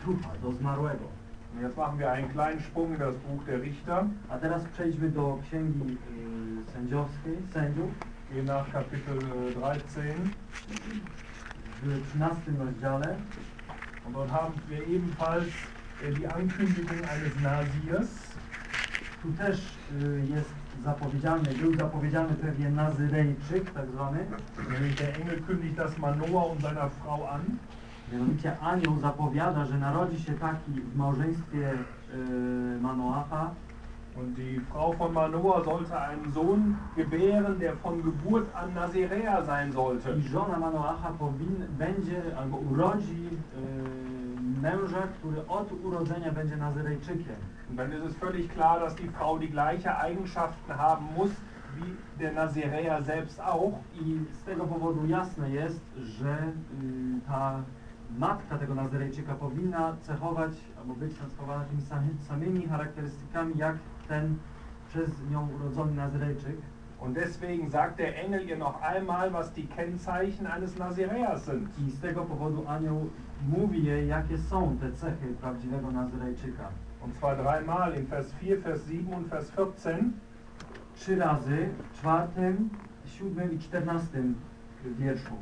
Speaker 2: trupa, do zmarłego.
Speaker 3: Und jetzt machen wir einen kleinen Sprung in das Buch der Richter.
Speaker 2: A teraz przejdźmy do księgi yy, sędziowskiej, sędziów
Speaker 3: Gehen nach Kapitel äh, 13.
Speaker 2: w 13 rozdziale.
Speaker 3: Und dort haben wir ebenfalls äh, die Ankündigung eines Nasirs.
Speaker 2: Tu też y, jest zapowiedziany, był zapowiedziany pewien Nazyrejczyk, tak zwany.
Speaker 3: Der Engel kündigt das Manoah und seiner Frau an.
Speaker 2: Mianowicie anioł zapowiada, że narodzi się taki w małżeństwie y, Manoacha
Speaker 3: Und die Frau von Manoah sollte einen Sohn gebären, der von Geburt an Naziräer sein sollte.
Speaker 2: i żona Manoacha powin, będzie albo urodzi y, męża, który od urodzenia będzie Nazyrejczykiem.
Speaker 3: Und dann ist es völlig klar, dass die Frau die gleiche Eigenschaften haben muss wie der Naziräer selbst auch.
Speaker 2: I z tego powodu jasne jest, że y, ta matka tego Nazyrejczyka powinna cechować albo być cechowana tymi samy, samymi charakterystykami jak ten przez nią urodzony Nazyrejczyk.
Speaker 3: Und deswegen sagt der Engel ihr noch einmal, was die Kennzeichen eines Naziräers sind.
Speaker 2: I z tego powodu anioł mówi jej, jakie są te cechy prawdziwego Nazyrejczyka.
Speaker 3: Und zwar dreimal in Vers 4, Vers 7 und Vers 14.
Speaker 2: Trzy razy w czwartym, siódmym i czternastym wierszu.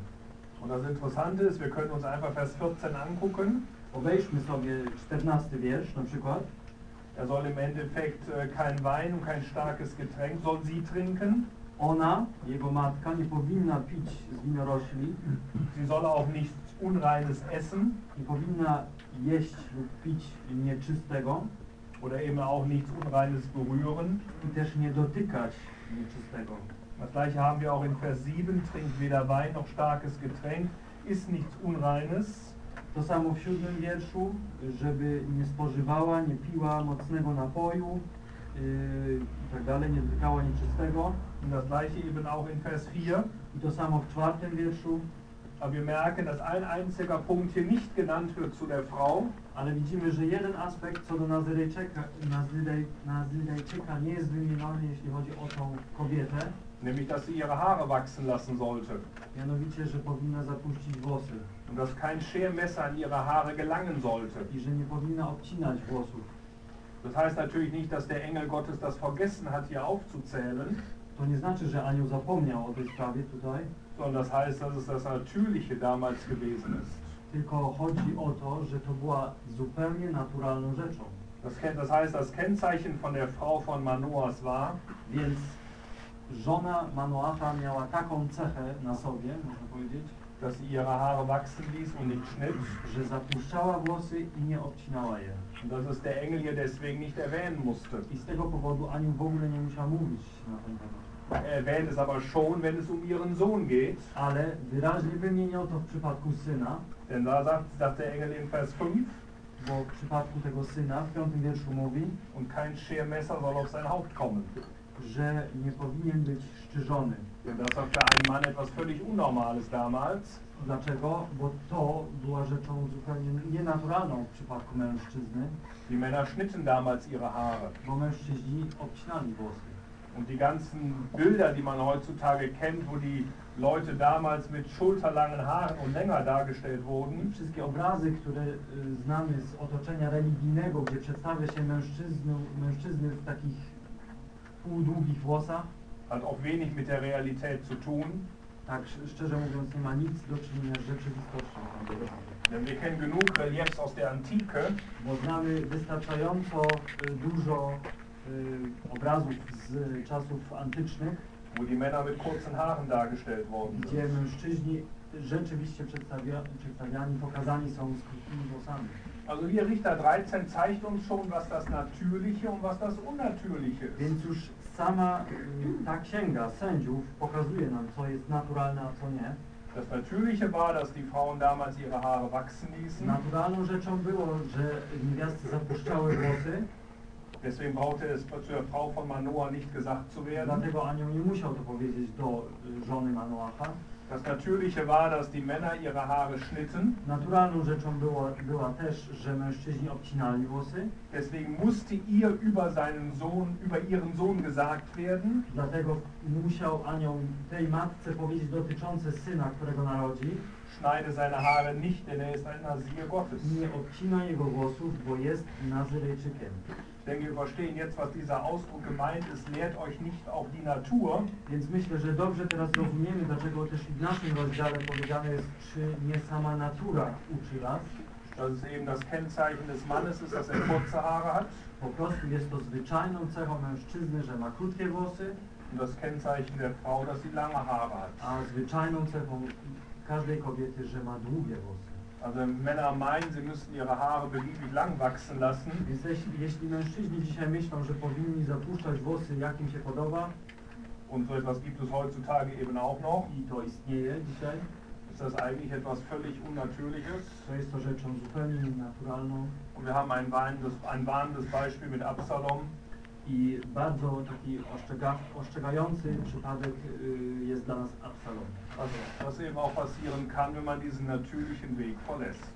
Speaker 3: Und das Interessante ist, wir können uns einfach Vers 14 angucken.
Speaker 2: Obejrzmy sobie 14 wiersz na przykład.
Speaker 3: Er soll im Endeffekt äh, kein Wein und kein starkes Getränk, soll sie trinken.
Speaker 2: Ona, jego matka, nie powinna pić z winorośli,
Speaker 3: Sie soll auch nichts Unreines essen
Speaker 2: nie powinna jeść lub pić nieczystego
Speaker 3: oder eben auch nichts Unreines berühren.
Speaker 2: i też nie dotykać nieczystego.
Speaker 3: Das gleiche haben wir auch in Vers 7. Trinkt weder Wein noch starkes Getränk, isst nichts Unreines.
Speaker 2: To samo w siódmym wierszu, żeby nie spożywała, nie piła mocnego napoju yy, i tak dalej, nie dotykała nieczystego.
Speaker 3: Und das gleiche eben auch in Vers 4.
Speaker 2: I to samo w czwartym wierszu,
Speaker 3: Aber wir merken, dass ein einziger Punkt hier nicht genannt wird zu der Frau.
Speaker 2: ale widzimy, że jeden aspekt co do Nazyrejczyka, Nazyrej, Nazyrejczyka nie jest wymieniony, jeśli chodzi o tą kobietę,
Speaker 3: Nämlich, dass sie ihre Haare wachsen lassen sollte.
Speaker 2: mianowicie, że powinna zapuścić włosy
Speaker 3: Und dass kein Schermesser an ihre Haare gelangen sollte.
Speaker 2: i że nie powinna obcinać włosów.
Speaker 3: Das heißt natürlich nicht, dass der Engel Gottes das vergessen hat, hier aufzuzählen,
Speaker 2: To nie znaczy, że anioł zapomniał o tej sprawie tutaj,
Speaker 3: sondern das heißt, dass es das Natürliche damals gewesen ist.
Speaker 2: tylko chodzi o to, że to była zupełnie naturalną rzeczą.
Speaker 3: Das, heißt, das Kennzeichen von der Frau von Manoas war,
Speaker 2: Więc żona Manoacha miała taką cechę na sobie, można powiedzieć,
Speaker 3: dass sie ihre Haare wachsen ließ und nicht schnitt.
Speaker 2: że zapuszczała włosy i nie obcinała je.
Speaker 3: Und dass es der Engel hier deswegen nicht erwähnen musste.
Speaker 2: I z tego powodu anioł w ogóle nie musiał mówić na ten temat.
Speaker 3: Er erwähnt es aber schon, wenn es um ihren Sohn geht.
Speaker 2: Ale wyraźnie wymieniał to w przypadku syna,
Speaker 3: Denn da sagt, sagt der Engel in Vers 5,
Speaker 2: bo w przypadku tego syna w piątym wierszu mówi,
Speaker 3: und kein Schermesser soll auf sein Haupt kommen.
Speaker 2: że nie powinien być szczyżony.
Speaker 3: Denn das war für einen Mann etwas völlig Unnormales damals.
Speaker 2: Dlaczego? Bo to była rzeczą zupełnie nienaturalną w przypadku mężczyzny,
Speaker 3: Die Männer schnitten damals ihre Haare.
Speaker 2: bo mężczyźni obcinali włosy.
Speaker 3: Und die ganzen Bilder, die man heutzutage kennt, wo die Leute damals mit schulterlangen Haaren und länger dargestellt wurden,
Speaker 2: wszystkie obrazy, które y, znamy z otoczenia religijnego, gdzie przedstawia się mężczyznę, mężczyzny w takich półdługich włosach,
Speaker 3: hat auch wenig mit der Realität zu tun.
Speaker 2: tak sz- szczerze mówiąc nie ma nic do czynienia z rzeczywistością.
Speaker 3: Denn wir kennen genug Reliefs aus der Antike,
Speaker 2: Bo znamy wystarczająco y, dużo y, obrazów z czasów antycznych,
Speaker 3: wo die Männer mit kurzen Haaren dargestellt worden
Speaker 2: gdzie
Speaker 3: sind.
Speaker 2: mężczyźni rzeczywiście przedstawia, przedstawiani, pokazani są z krótkimi włosami.
Speaker 3: Also hier Richter 13 zeigt uns schon, was das Natürliche und was das Unnatürliche ist.
Speaker 2: Więc już sama y, ta księga sędziów pokazuje nam, co jest naturalne, a co nie.
Speaker 3: Das Natürliche war, dass die Frauen damals ihre Haare wachsen ließen.
Speaker 2: Naturalną rzeczą było, że niewiasty zapuszczały włosy,
Speaker 3: Deswegen brauchte es zu der Frau von Manoah nicht gesagt zu werden.
Speaker 2: dlatego anioł nie musiał to powiedzieć do y, żony Manoacha.
Speaker 3: Das Natürliche war, dass die Männer ihre Haare schnitten.
Speaker 2: Naturalną rzeczą było, była też, że mężczyźni obcinali włosy,
Speaker 3: Deswegen musste ihr über seinen Sohn, über ihren Sohn gesagt werden,
Speaker 2: dlatego musiał anioł tej matce powiedzieć dotyczące syna, którego narodzi,
Speaker 3: schneide seine Haare nicht, denn er ist ein Nasir Gottes.
Speaker 2: nie obcina jego włosów, bo jest Nazyrejczykiem.
Speaker 3: Denke, wir verstehen jetzt, was dieser Ausdruck gemeint ist. Lehrt euch nicht auf die Natur,
Speaker 2: Więc myślę, że dobrze teraz rozumiemy, dlaczego też w naszym rozdziale powiedziane jest, czy nie sama natura uczy nas.
Speaker 3: dass es eben das Kennzeichen des Mannes ist, dass er kurze Haare hat.
Speaker 2: Po prostu jest to zwyczajną cechą mężczyzny, że ma krótkie włosy,
Speaker 3: Und das Kennzeichen der Frau, dass sie lange Haare hat.
Speaker 2: a zwyczajną cechą każdej kobiety, że ma długie włosy.
Speaker 3: Also Männer meinen, sie müssten ihre Haare beliebig lang wachsen lassen.
Speaker 2: Jeśli, jeśli mężczyźni dzisiaj myślą, że powinni zapuszczać włosy jak im się podoba,
Speaker 3: Und so etwas gibt es heutzutage eben auch noch.
Speaker 2: i to istnieje dzisiaj,
Speaker 3: Ist das eigentlich etwas völlig Unnatürliches?
Speaker 2: to jest to rzeczą zupełnie nienaturalną
Speaker 3: Und wir haben ein warnendes, ein warnendes Beispiel mit Absalom.
Speaker 2: I bardzo taki ostrzega, ostrzegający przypadek y, jest dla nas Absalom.
Speaker 3: Also, was eben auch passieren kann, wenn man diesen natürlichen Weg verlässt.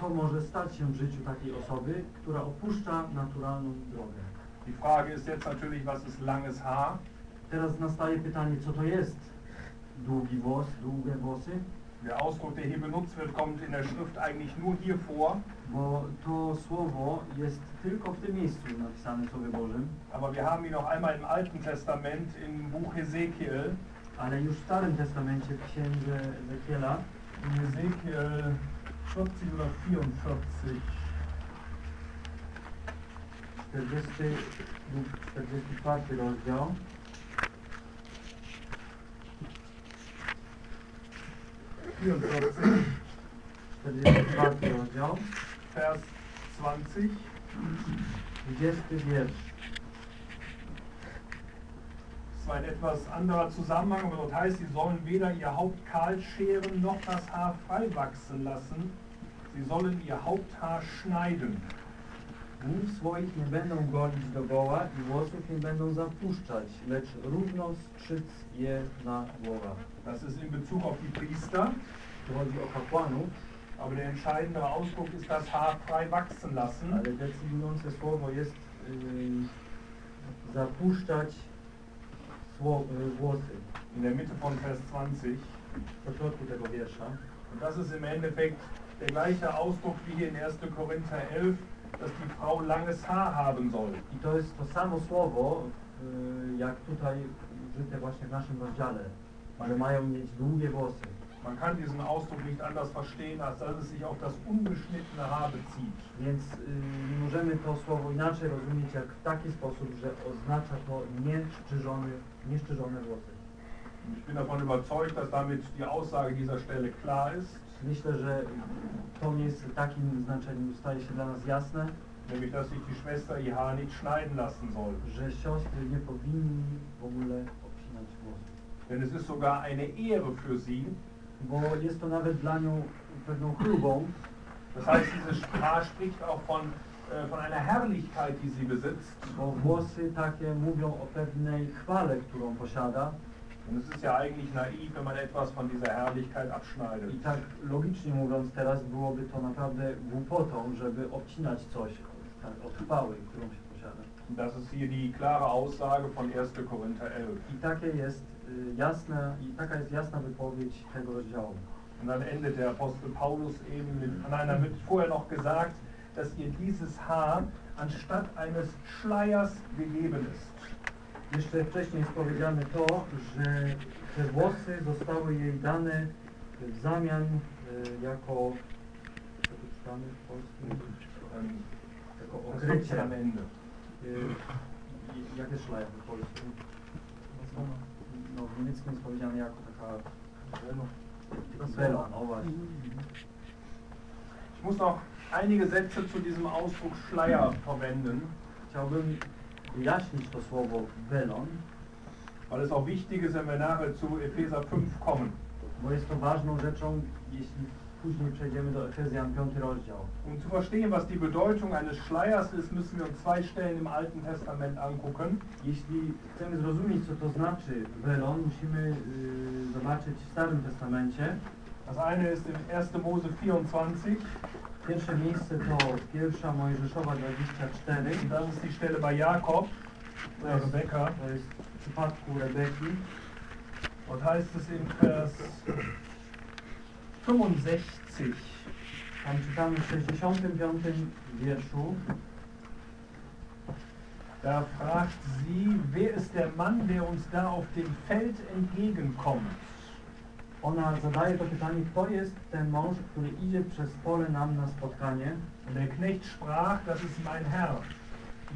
Speaker 2: Co może stać się w życiu takiej osoby, która opuszcza naturalną drogę?
Speaker 3: Die Frage ist jetzt natürlich, was ist langes Haar?
Speaker 2: Teraz nastaje pytanie, co to jest długi włos, długie włosy?
Speaker 3: Der Ausdruck, der hier benutzt wird, kommt in der Schrift eigentlich nur hier vor.
Speaker 2: Bo to słowo jest tylko w tym miejscu napisane w Słowie Bożym,
Speaker 3: Aber wir haben ihn noch einmal im Alten Testament im Buch Hesekiel.
Speaker 2: ale już w Starym Testamencie w księdze Ezekiela
Speaker 3: in Ezekiel 40 oder 44.
Speaker 2: 40 lub 44 rozdział.
Speaker 3: Vierundvierzig,
Speaker 2: 44 rozdział.
Speaker 3: Vers 20.
Speaker 2: 20 wiersz.
Speaker 3: Das war ein etwas anderer Zusammenhang, aber dort heißt, sie sollen weder ihr Haupt kahl scheren noch das Haar frei wachsen lassen. Sie sollen ihr Haupthaar schneiden.
Speaker 2: Głów swoich nie będą golić dogoła i włosów nie będą zapuszczać, lecz równo strzyc je na głowach.
Speaker 3: Das ist in Bezug auf die Priester,
Speaker 2: Tu chodzi o kapłanów,
Speaker 3: aber der entscheidende Ausdruck ist das Haar frei wachsen lassen.
Speaker 2: ale decydujące słowo jest yy, zapuszczać sło, y, włosy.
Speaker 3: In der Mitte von Vers 20.
Speaker 2: W początku tego wiersza.
Speaker 3: Und das ist im Endeffekt der gleiche Ausdruck wie hier in 1. Korinther 11, dass die Frau langes Haar haben soll.
Speaker 2: I to jest to samo słowo, y, jak tutaj użyte właśnie w naszym rozdziale, że mają mieć długie włosy.
Speaker 3: Man kann diesen Ausdruck nicht anders verstehen, als dass es sich auf das unbeschnittene Haar bezieht.
Speaker 2: Więc y, możemy to słowo inaczej rozumieć jak w taki sposób, że oznacza to nieszczyżony, nieszczyżone włosy.
Speaker 3: Ich bin davon überzeugt, dass damit die Aussage dieser Stelle klar ist,
Speaker 2: Myślę, że to miejsce w takim znaczeniu staje się dla nas jasne,
Speaker 3: nämlich dass sich die Schwester ihr Haar nicht schneiden lassen soll.
Speaker 2: że siostry nie powinni w ogóle obcinać włosów.
Speaker 3: Denn es ist sogar eine Ehre für sie.
Speaker 2: Bo jest to nawet dla nią pewną chlubą,
Speaker 3: Das heißt, dieses Haar spricht auch von, äh, von einer Herrlichkeit, die sie besitzt.
Speaker 2: bo włosy takie mówią o pewnej chwale, którą posiada.
Speaker 3: Und es ist ja eigentlich naiv, wenn man etwas von dieser Herrlichkeit abschneidet.
Speaker 2: I tak logicznie mówiąc teraz byłoby to naprawdę głupotą, żeby obcinać coś od chwały, którą się posiada.
Speaker 3: Das ist hier die klare Aussage von 1. Korinther 11.
Speaker 2: I takie jest y, jasne, i taka jest jasna wypowiedź tego rozdziału.
Speaker 3: Und dann endet der Apostel Paulus eben mit, nein, da wird vorher noch gesagt, dass ihr dieses Haar anstatt eines Schleiers gegeben ist.
Speaker 2: Jeszcze wcześniej jest powiedziane to, że te włosy zostały jej dane w zamian y, jako, co tu czytamy w polskim, jako
Speaker 3: kommt
Speaker 2: okrycie.
Speaker 3: am Ende.
Speaker 2: Y, jak jest szlaja po polsku? No, w niemieckim jest powiedziane jako taka Wela, no właśnie.
Speaker 3: Ich muss noch einige Sätze zu diesem Ausdruck Schleier verwenden,
Speaker 2: Chciałbym wyjaśnić to słowo welon,
Speaker 3: weil es auch wichtig ist, wenn wir nachher zu Epheser 5 kommen.
Speaker 2: bo jest to ważną rzeczą, jeśli później przejdziemy do Efezjan 5 rozdział.
Speaker 3: Um zu verstehen, was die Bedeutung eines Schleiers ist, müssen wir uns zwei Stellen im Alten Testament angucken.
Speaker 2: Jeśli chcemy zrozumieć, co to znaczy welon, musimy y, zobaczyć w Starym Testamencie.
Speaker 3: Das eine ist im 1. Mose 24,
Speaker 2: Pierwsze miejsce to pierwsza Mojżeszowa 24.
Speaker 3: und das ist die Stelle bei Jakob, bei Rebekka.
Speaker 2: To jest w przypadku Rebeki.
Speaker 3: Dort heißt es im Vers 65,
Speaker 2: Tam czytamy w 65 wierszu.
Speaker 3: da fragt sie, wer ist der Mann, der uns da auf dem Feld entgegenkommt?
Speaker 2: Ona zadaje to pytanie, kto jest ten mąż, który idzie przez pole nam na spotkanie?
Speaker 3: Und der Knecht sprach, das ist mein Herr.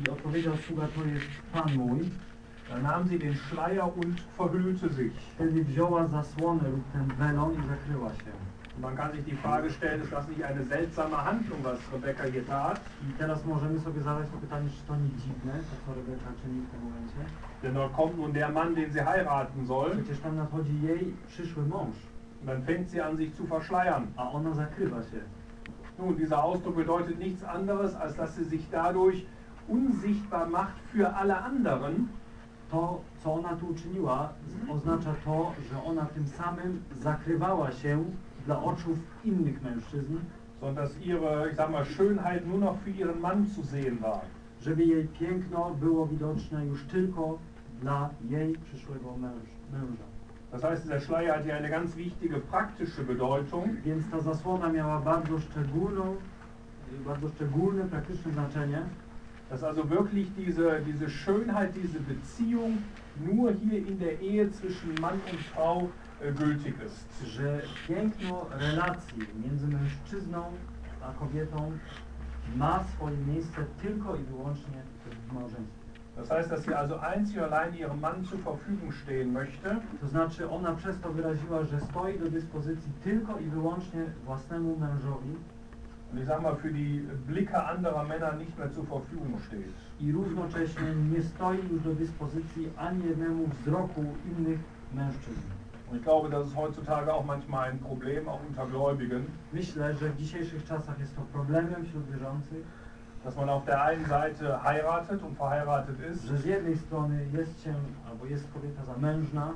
Speaker 2: I odpowiedział sługa, to jest Pan mój.
Speaker 3: Da nahm sie den Schleier und verhüllte sich.
Speaker 2: Wtedy wzięła zasłonę lub ten welon i zakryła się.
Speaker 3: Man kann sich die Frage stellen, ist das nicht eine seltsame Handlung, was Rebekka hier tat?
Speaker 2: I teraz możemy sobie zadać to pytanie, czy to nie dziwne, to co Rebeka czyni w tym momencie?
Speaker 3: Denn dort kommt nun der Mann, den sie heiraten soll.
Speaker 2: Przecież tam nadchodzi jej przyszły mąż,
Speaker 3: Und dann fängt sie an, sich zu verschleiern.
Speaker 2: a ona zakrywa się.
Speaker 3: Nun, dieser Ausdruck bedeutet nichts anderes, als dass sie sich dadurch unsichtbar macht für alle anderen.
Speaker 2: To, co ona tu uczyniła, oznacza to, że ona tym samym zakrywała się dla oczu innych mężczyzn,
Speaker 3: sondern dass ihre, ich sag mal, Schönheit nur noch für ihren Mann zu sehen war.
Speaker 2: żeby jej piękno było widoczne już tylko dla jej przyszłego męż, męża.
Speaker 3: Das heißt, dieser Schleier hat hier eine ganz wichtige praktische Bedeutung.
Speaker 2: Więc ta zasłona miała bardzo szczególną, bardzo szczególne, praktyczne znaczenie,
Speaker 3: Dass also wirklich diese, diese Schönheit, diese Beziehung nur hier in der Ehe zwischen Mann und Frau gültig ist.
Speaker 2: że piękno relacji między mężczyzną a kobietą ma swoje miejsce tylko i wyłącznie w małżeństwie.
Speaker 3: Das heißt, dass sie also einzig und allein ihrem Mann zur Verfügung stehen möchte
Speaker 2: To znaczy ona przez to wyraziła, że stoi do dyspozycji tylko i wyłącznie własnemu mężowi
Speaker 3: und ich sag mal für die Blicke anderer Männer nicht mehr zur Verfügung steht.
Speaker 2: i równocześnie nie stoi już do dyspozycji ani jednemu wzroku innych mężczyzn.
Speaker 3: Und ich glaube, das ist heutzutage auch manchmal ein Problem, auch unter Gläubigen,
Speaker 2: Myślę, że w dzisiejszych czasach jest to problemem wśród wierzących,
Speaker 3: dass man auf der einen Seite heiratet und verheiratet ist,
Speaker 2: że z jednej strony jest się, albo jest kobieta zamężna,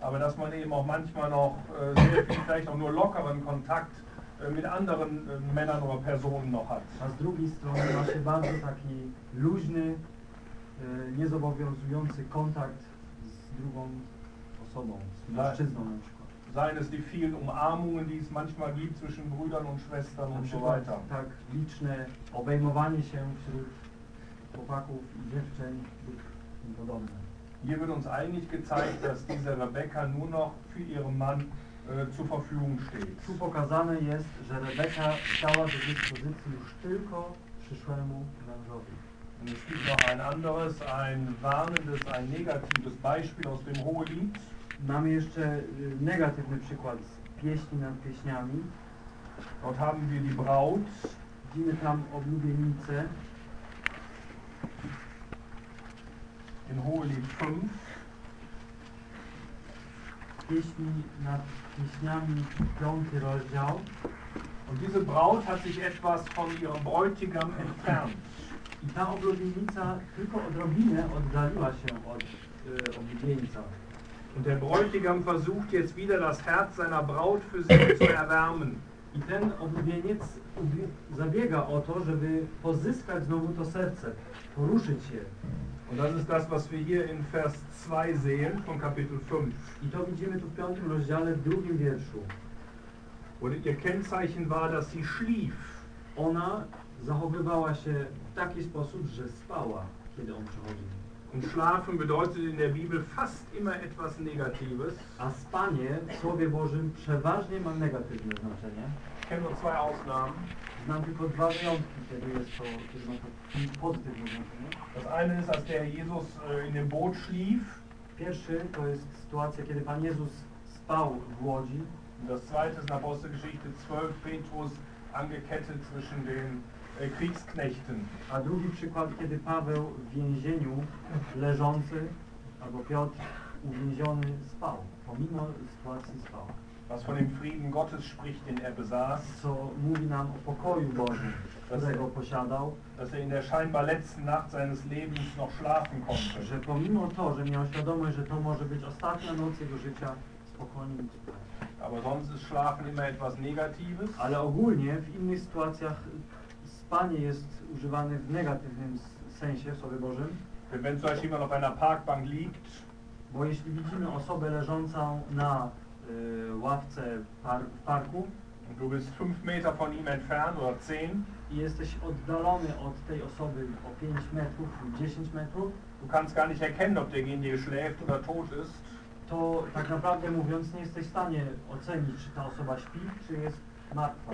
Speaker 3: aber dass man eben auch manchmal noch äh, sehr viel, vielleicht auch nur lockeren Kontakt äh, mit anderen äh, Männern oder Personen noch hat.
Speaker 2: a z drugiej strony ma się bardzo taki luźny, e, niezobowiązujący kontakt z drugą
Speaker 3: Seien es die vielen Umarmungen, die es manchmal gibt zwischen Brüdern und Schwestern und so weiter.
Speaker 2: tak liczne obejmowanie się wśród chłopaków i dziewczyn lub podobne.
Speaker 3: Hier wird uns eigentlich gezeigt, dass diese Rebecca nur noch für ihren Mann äh, zur Verfügung steht.
Speaker 2: Tu pokazane jest, że Rebeka stała do dyspozycji już tylko przyszłemu mężowi.
Speaker 3: Und es gibt noch ein anderes, ein warnendes, ein negatives Beispiel aus dem Hohelied.
Speaker 2: Mamy jeszcze y, negatywny przykład z pieśni nad pieśniami.
Speaker 3: Dort haben wir die Braut,
Speaker 2: Widzimy tam oblubienicę,
Speaker 3: in Hohelied 5.
Speaker 2: pieśni nad pieśniami, piąty rozdział.
Speaker 3: Und diese Braut hat sich etwas von ihrem Bräutigam entfernt.
Speaker 2: I ta oblubienica tylko odrobinę oddaliła się od y.
Speaker 3: Und der Bräutigam versucht jetzt wieder das Herz seiner Braut für sie zu erwärmen.
Speaker 2: I ten oblubieniec ubi- zabiega o to, żeby pozyskać znowu to serce, poruszyć je.
Speaker 3: Und das ist das, was wir hier in Vers 2 sehen von Kapitel 5.
Speaker 2: I to widzimy tu w piątym rozdziale, w drugim wierszu.
Speaker 3: Und ihr Kennzeichen war, dass sie schlief.
Speaker 2: Ona zachowywała się w taki sposób, że spała, kiedy on przychodził.
Speaker 3: Und schlafen bedeutet in der Bibel fast immer etwas Negatives.
Speaker 2: A spanie w Słowie Bożym przeważnie ma negatywne znaczenie.
Speaker 3: Ich kenne nur zwei Ausnahmen.
Speaker 2: Znam tylko dwa wyjątki, kiedy jest to, kiedy ma to pozytywne znaczenie.
Speaker 3: Das eine ist, als der Jesus äh, in dem Boot schlief.
Speaker 2: Pierwszy to jest sytuacja, kiedy Pan Jezus spał w łodzi.
Speaker 3: Und das zweite ist in Apostelgeschichte 12 Petrus angekettet zwischen den Kriegsknechten.
Speaker 2: A drugi przykład, kiedy Paweł w więzieniu leżący, albo Piotr uwięziony spał, pomimo sytuacji spał.
Speaker 3: was von dem Frieden Gottes spricht, den er besaß,
Speaker 2: Co mówi nam o pokoju Bożym, którego posiadał,
Speaker 3: dass er in der scheinbar letzten Nacht seines Lebens noch schlafen konnte.
Speaker 2: że pomimo to, że miał świadomość, że to może być ostatnia noc jego życia, spokojnie mógł spać.
Speaker 3: Aber sonst ist Schlafen immer etwas Negatives.
Speaker 2: Ale ogólnie w innych sytuacjach spanie jest używane w negatywnym sensie w Słowie Bożym,
Speaker 3: wenn zum Beispiel jemand auf einer Parkbank liegt
Speaker 2: bo jeśli widzimy osobę leżącą na y, ławce par w parku
Speaker 3: du bist fünf Meter von ihm entfernt oder zehn,
Speaker 2: i jesteś oddalony od tej osoby o 5 metrów lub 10 metrów,
Speaker 3: du kannst gar nicht erkennen, ob derjenige schläft oder tot ist.
Speaker 2: to tak naprawdę mówiąc nie jesteś w stanie ocenić, czy ta osoba śpi, czy jest martwa.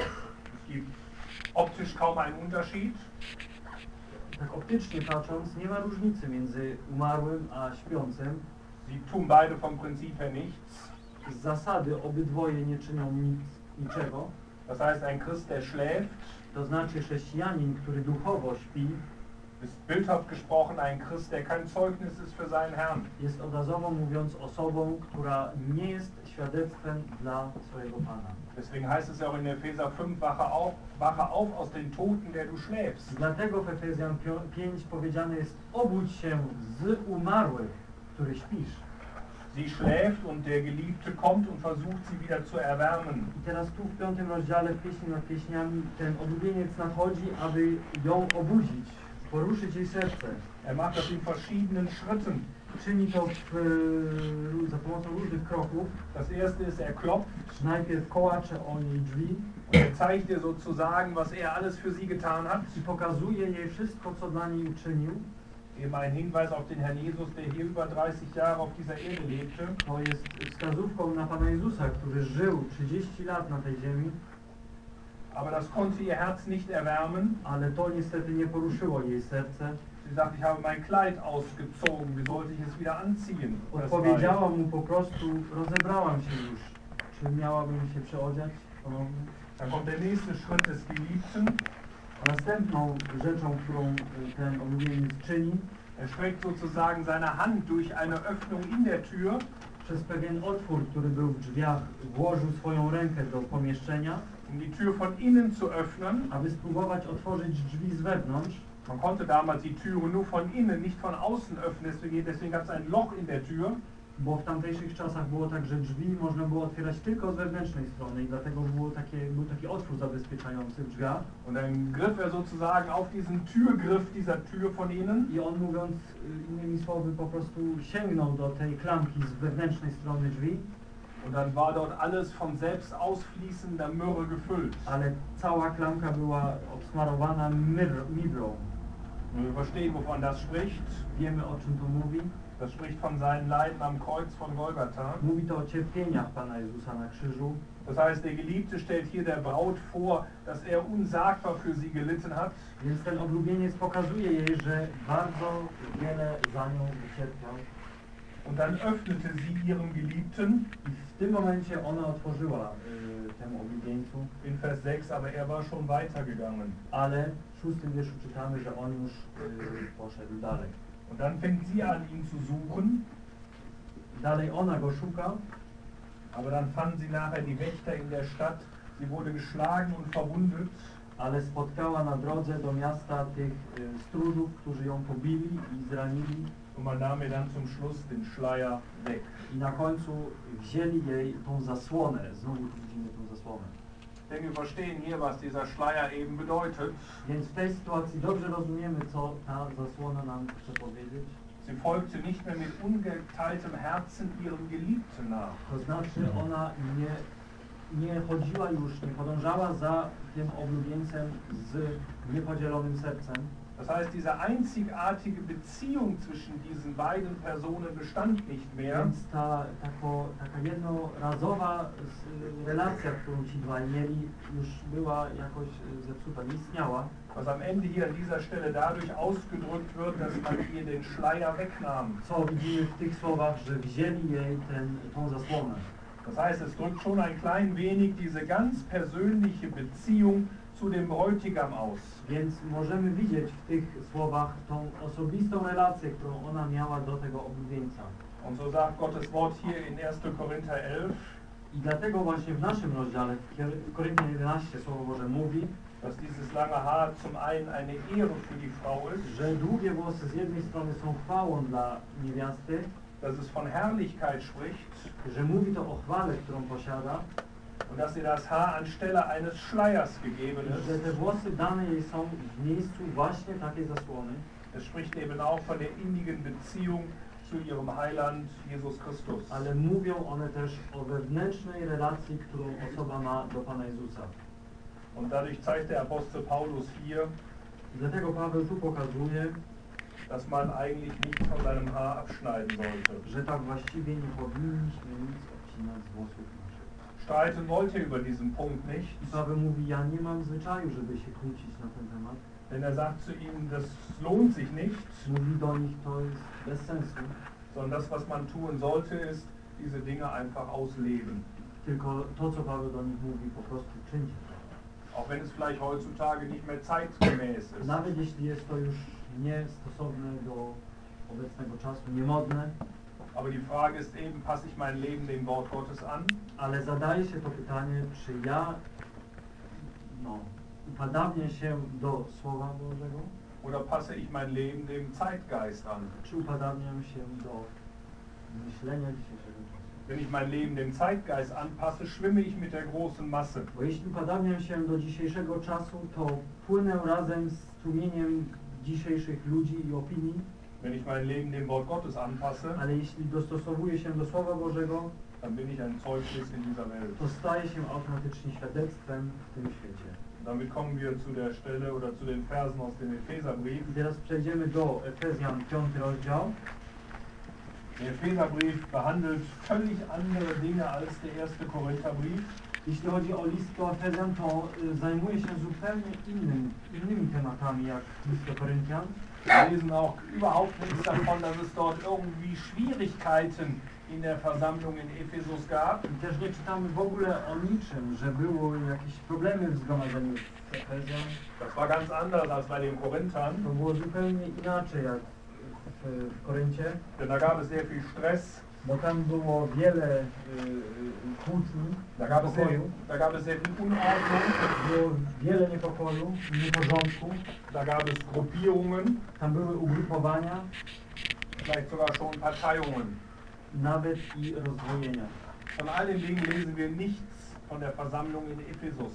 Speaker 3: Optisch kaum einen Unterschied.
Speaker 2: Tak optycznie patrząc, nie ma różnicy między umarłym a śpiącym.
Speaker 3: Sie tun beide vom Prinzip her nichts.
Speaker 2: Z zasady obydwoje nie czynią nic, niczego.
Speaker 3: Das heißt, ein Christ, der schläft,
Speaker 2: To znaczy chrześcijanin, który duchowo śpi,
Speaker 3: ist bildhaft gesprochen ein Christ, der kein Zeugnis ist für seinen Herrn.
Speaker 2: jest obrazowo mówiąc osobą, która nie jest
Speaker 3: Deswegen heißt es ja auch in Epheser 5, wache auf, wache auf aus den Toten, der du schläfst.
Speaker 2: Dlatego w Efezjan 5 powiedziane jest obudź się z umarłych, który śpisz.
Speaker 3: Sie schläft und der Geliebte kommt und versucht sie wieder zu erwärmen.
Speaker 2: I teraz tu w piątym rozdziale pieśni nad pieśniami ten odubieniec nadchodzi, aby ją obudzić, poruszyć jej serce.
Speaker 3: Er macht das in verschiedenen Schritten.
Speaker 2: Czyni to w, e, za pomocą różnych kroków.
Speaker 3: Das erste ist, er klopft
Speaker 2: Najpierw kołacze o jej drzwi
Speaker 3: und er zeigt ihr sozusagen, was er alles für sie getan hat.
Speaker 2: i pokazuje jej wszystko, co dla niej uczynił.
Speaker 3: Eben ein Hinweis auf den Herrn Jesus, der hier über 30 Jahre auf dieser Erde lebte.
Speaker 2: To jest wskazówką na Pana Jezusa, który żył 30 lat na tej ziemi,
Speaker 3: Aber das konnte ihr Herz nicht erwärmen.
Speaker 2: ale to niestety nie poruszyło jej serce.
Speaker 3: Sie sagt, ich habe mein Kleid ausgezogen, wie sollte ich es wieder anziehen?
Speaker 2: Odpowiedziała mu po prostu, rozebrałam się już. Czy miałabym się przeodziać ponownie?
Speaker 3: Dann kommt der nächste Schritt des Geliebten.
Speaker 2: A następną rzeczą, którą y, ten oblubieniec czyni,
Speaker 3: Er streckt sozusagen seine Hand durch eine Öffnung in der Tür
Speaker 2: przez pewien otwór, który był w drzwiach, włożył swoją rękę do pomieszczenia,
Speaker 3: um die Tür von innen zu öffnen.
Speaker 2: aby spróbować otworzyć drzwi z wewnątrz.
Speaker 3: Man konnte damals die Türe nur von innen, nicht von außen öffnen, deswegen, gab es ein Loch in der Tür.
Speaker 2: Bo w tamtejszych czasach było tak, że drzwi można było otwierać tylko z wewnętrznej strony i dlatego było takie, był taki otwór zabezpieczający w drzwiach.
Speaker 3: Und dann griff er sozusagen auf diesen Türgriff dieser Tür von innen
Speaker 2: I on mówiąc innymi słowy po prostu sięgnął do tej klamki z wewnętrznej strony drzwi,
Speaker 3: und dann war dort alles von selbst ausfließender Myrrhe gefüllt.
Speaker 2: ale cała klamka była obsmarowana midrą.
Speaker 3: Wir verstehen, wovon das spricht.
Speaker 2: Wiemy o czym to mówi.
Speaker 3: Das spricht von seinen Leiden am Kreuz von Golgatha.
Speaker 2: Mówi to o cierpieniach Pana Jezusa na krzyżu.
Speaker 3: Das heißt, der Geliebte stellt hier der Braut vor, dass er unsagbar für sie gelitten hat.
Speaker 2: Więc ten oblubieniec pokazuje jej, że bardzo wiele za nią wycierpiał.
Speaker 3: Und dann öffnete sie ihrem Geliebten,
Speaker 2: w tym momencie ona otworzyła y, temu oblubieńcu,
Speaker 3: in Vers 6, aber er war schon weitergegangen.
Speaker 2: ale szóstym wierszu czytamy, że on już y, poszedł dalej.
Speaker 3: Und dann fängt sie an, ihn zu suchen,
Speaker 2: Dalej ona go szuka,
Speaker 3: aber dann fanden sie nachher die Wächter in der Stadt. Sie wurde geschlagen und verwundet.
Speaker 2: ale spotkała na drodze do miasta tych y, stróżów, którzy ją pobili i zranili
Speaker 3: Und man nahm ihr dann zum Schluss den Schleier weg.
Speaker 2: i na końcu wzięli jej tą zasłonę. Znowu widzimy tą zasłonę.
Speaker 3: Denn wir verstehen hier, was dieser Schleier eben bedeutet.
Speaker 2: Więc w tej sytuacji dobrze rozumiemy, co ta zasłona nam chce powiedzieć.
Speaker 3: Sie folgte nicht mehr mit ungeteiltem Herzen ihrem Geliebten nach.
Speaker 2: To znaczy ona nie, nie chodziła już, nie podążała za tym oblubieńcem z niepodzielonym sercem.
Speaker 3: Das heißt, diese einzigartige Beziehung zwischen diesen beiden Personen bestand nicht mehr.
Speaker 2: Więc ta tako, taka jednorazowa relacja, którą ci dwaj mieli, już była jakoś y, zepsuta, nie istniała.
Speaker 3: Was am Ende hier an dieser Stelle dadurch ausgedrückt wird, dass man ihr den Schleier wegnahm.
Speaker 2: Co widzimy w tych słowach, że wzięli jej ten, tą zasłonę.
Speaker 3: Das heißt, es drückt schon ein klein wenig diese ganz persönliche Beziehung zu dem Bräutigam aus.
Speaker 2: Więc możemy widzieć w tych słowach tą osobistą relację, którą ona miała do tego oblubieńca.
Speaker 3: Und so sagt Gottes Wort hier in 1. Korinther 11,
Speaker 2: I dlatego właśnie w naszym rozdziale, w Koryntian 11 Słowo Boże mówi,
Speaker 3: dass dieses lange Haar zum einen eine Ehre für die Frau ist,
Speaker 2: że długie włosy z jednej strony są chwałą dla niewiasty,
Speaker 3: dass es von Herrlichkeit spricht
Speaker 2: że mówi to o chwale, którą posiada,
Speaker 3: und dass ihr das Haar anstelle eines Schleiers gegeben ist. Es spricht eben auch von der innigen Beziehung zu ihrem Heiland Jesus Christus.
Speaker 2: Ale mówią one też o wewnętrznej relacji, którą osoba ma do Pana Jezusa.
Speaker 3: Und dadurch zeigt der Apostel Paulus hier,
Speaker 2: dlatego Paweł tu pokazuje,
Speaker 3: dass man eigentlich nichts von seinem Haar abschneiden sollte.
Speaker 2: że tak właściwie nie powinniśmy nic odcinać z włosów.
Speaker 3: Streiten wollte er über diesen Punkt nicht, denn er sagt zu ihnen, das lohnt sich nicht,
Speaker 2: sensu.
Speaker 3: sondern das, was man tun sollte, ist, diese Dinge einfach ausleben.
Speaker 2: Tylko to, co Paweł do nich mówi, po prostu czyńcie.
Speaker 3: Auch wenn es vielleicht heutzutage nicht mehr zeitgemäß ist.
Speaker 2: Nawet jeśli jest to już niestosowne do obecnego czasu, niemodne,
Speaker 3: Aber die Frage ist eben, passe ich mein Leben dem Wort Gottes an?
Speaker 2: ale zadaje się to pytanie, czy ja no, upadamnię się do Słowa Bożego,
Speaker 3: Oder passe ich mein Leben dem Zeitgeist an?
Speaker 2: czy upadamniam się do myślenia dzisiejszego czasu.
Speaker 3: Wenn ich mein Leben dem Zeitgeist anpasse, schwimme ich mit der großen Masse.
Speaker 2: Bo jeśli upadamniam się do dzisiejszego czasu, to płynę razem z tłumieniem dzisiejszych ludzi i opinii,
Speaker 3: Wenn ich mein Leben dem Wort Gottes anpasse,
Speaker 2: ale jeśli dostosowuję się do Słowa Bożego,
Speaker 3: dann bin ich ein Zeugnis in dieser Welt.
Speaker 2: to staje się automatycznie świadectwem w tym świecie.
Speaker 3: Damit kommen wir zu der Stelle oder zu den Versen aus dem Epheserbrief.
Speaker 2: I teraz przejdziemy do Efezjan 5 rozdział.
Speaker 3: Der Epheserbrief behandelt völlig andere Dinge als der erste Korintherbrief.
Speaker 2: Jeśli chodzi o list do Efezjan, to zajmuje się zupełnie innym, innymi tematami jak list do Koryntian.
Speaker 3: Wir lesen auch überhaupt nichts davon, dass es dort irgendwie Schwierigkeiten in der Versammlung in Ephesus gab.
Speaker 2: I też nie czytamy w ogóle o niczym, że było jakieś problemy w zgromadzeniu w Efezjan.
Speaker 3: Das war ganz anders als bei den Korinthern,
Speaker 2: To było zupełnie inaczej jak w, w Koryncie,
Speaker 3: denn da gab es sehr viel Stress,
Speaker 2: bo tam było wiele y, y, kłótni,
Speaker 3: da gab es sehr,
Speaker 2: niepokoju,
Speaker 3: da gab es sehr viel Unordnung,
Speaker 2: było wiele niepokoju, nieporządku.
Speaker 3: da gab es Gruppierungen,
Speaker 2: Tam były ugrupowania,
Speaker 3: vielleicht sogar schon Parteiungen.
Speaker 2: nawet i rozdwojenia.
Speaker 3: Von all den Dingen lesen wir nichts von der Versammlung in Ephesus.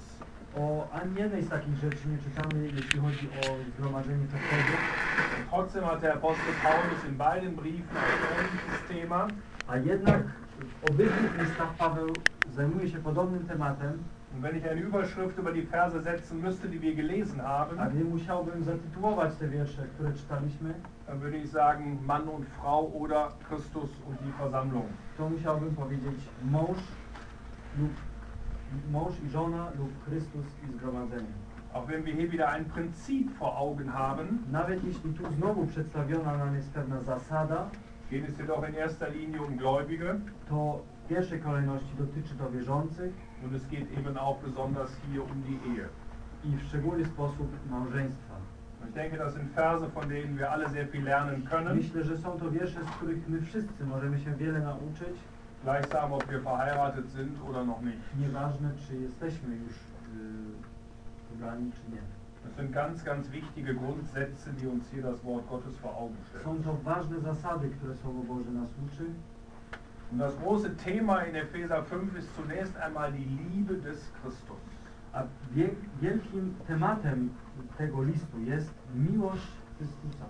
Speaker 2: O ani jednej z takich rzeczy nie czytamy, jeśli chodzi o zgromadzenie
Speaker 3: Und trotzdem hat der Apostel Paulus in beiden Briefen ein ähnliches Thema.
Speaker 2: A jednak w obydwu listach Paweł zajmuje się podobnym tematem,
Speaker 3: Und wenn ich eine Überschrift über die Verse setzen müsste, die wir gelesen haben,
Speaker 2: a gdy musiałbym zatytułować te wiersze, które czytaliśmy,
Speaker 3: dann würde ich sagen Mann und Frau oder Christus und die Versammlung.
Speaker 2: to musiałbym powiedzieć mąż lub mąż i żona lub Chrystus i zgromadzenie.
Speaker 3: Auch wenn wir hier wieder ein Prinzip vor Augen haben,
Speaker 2: Nawet jeśli tu znowu przedstawiona nam jest pewna zasada,
Speaker 3: geht es jedoch in erster Linie um Gläubige
Speaker 2: to w pierwszej kolejności dotyczy to wierzących
Speaker 3: und es geht eben auch besonders hier um die Ehe.
Speaker 2: i w szczególny sposób małżeństwa.
Speaker 3: Ich denke, das sind Verse, von denen wir alle sehr viel lernen können.
Speaker 2: Myślę, że są to wiersze, z których my wszyscy możemy się wiele nauczyć,
Speaker 3: Gleichsam, ob wir verheiratet sind oder noch nicht.
Speaker 2: nieważne czy jesteśmy już yy, wybrani czy nie.
Speaker 3: Das sind ganz, ganz wichtige Grundsätze, die uns hier das Wort Gottes vor Augen stellt.
Speaker 2: Są to ważne zasady, które Słowo Boże nas uczy.
Speaker 3: Und das große Thema in Epheser 5 ist zunächst einmal die Liebe des Christus.
Speaker 2: A wie- wielkim tematem tego listu jest miłość Chrystusa.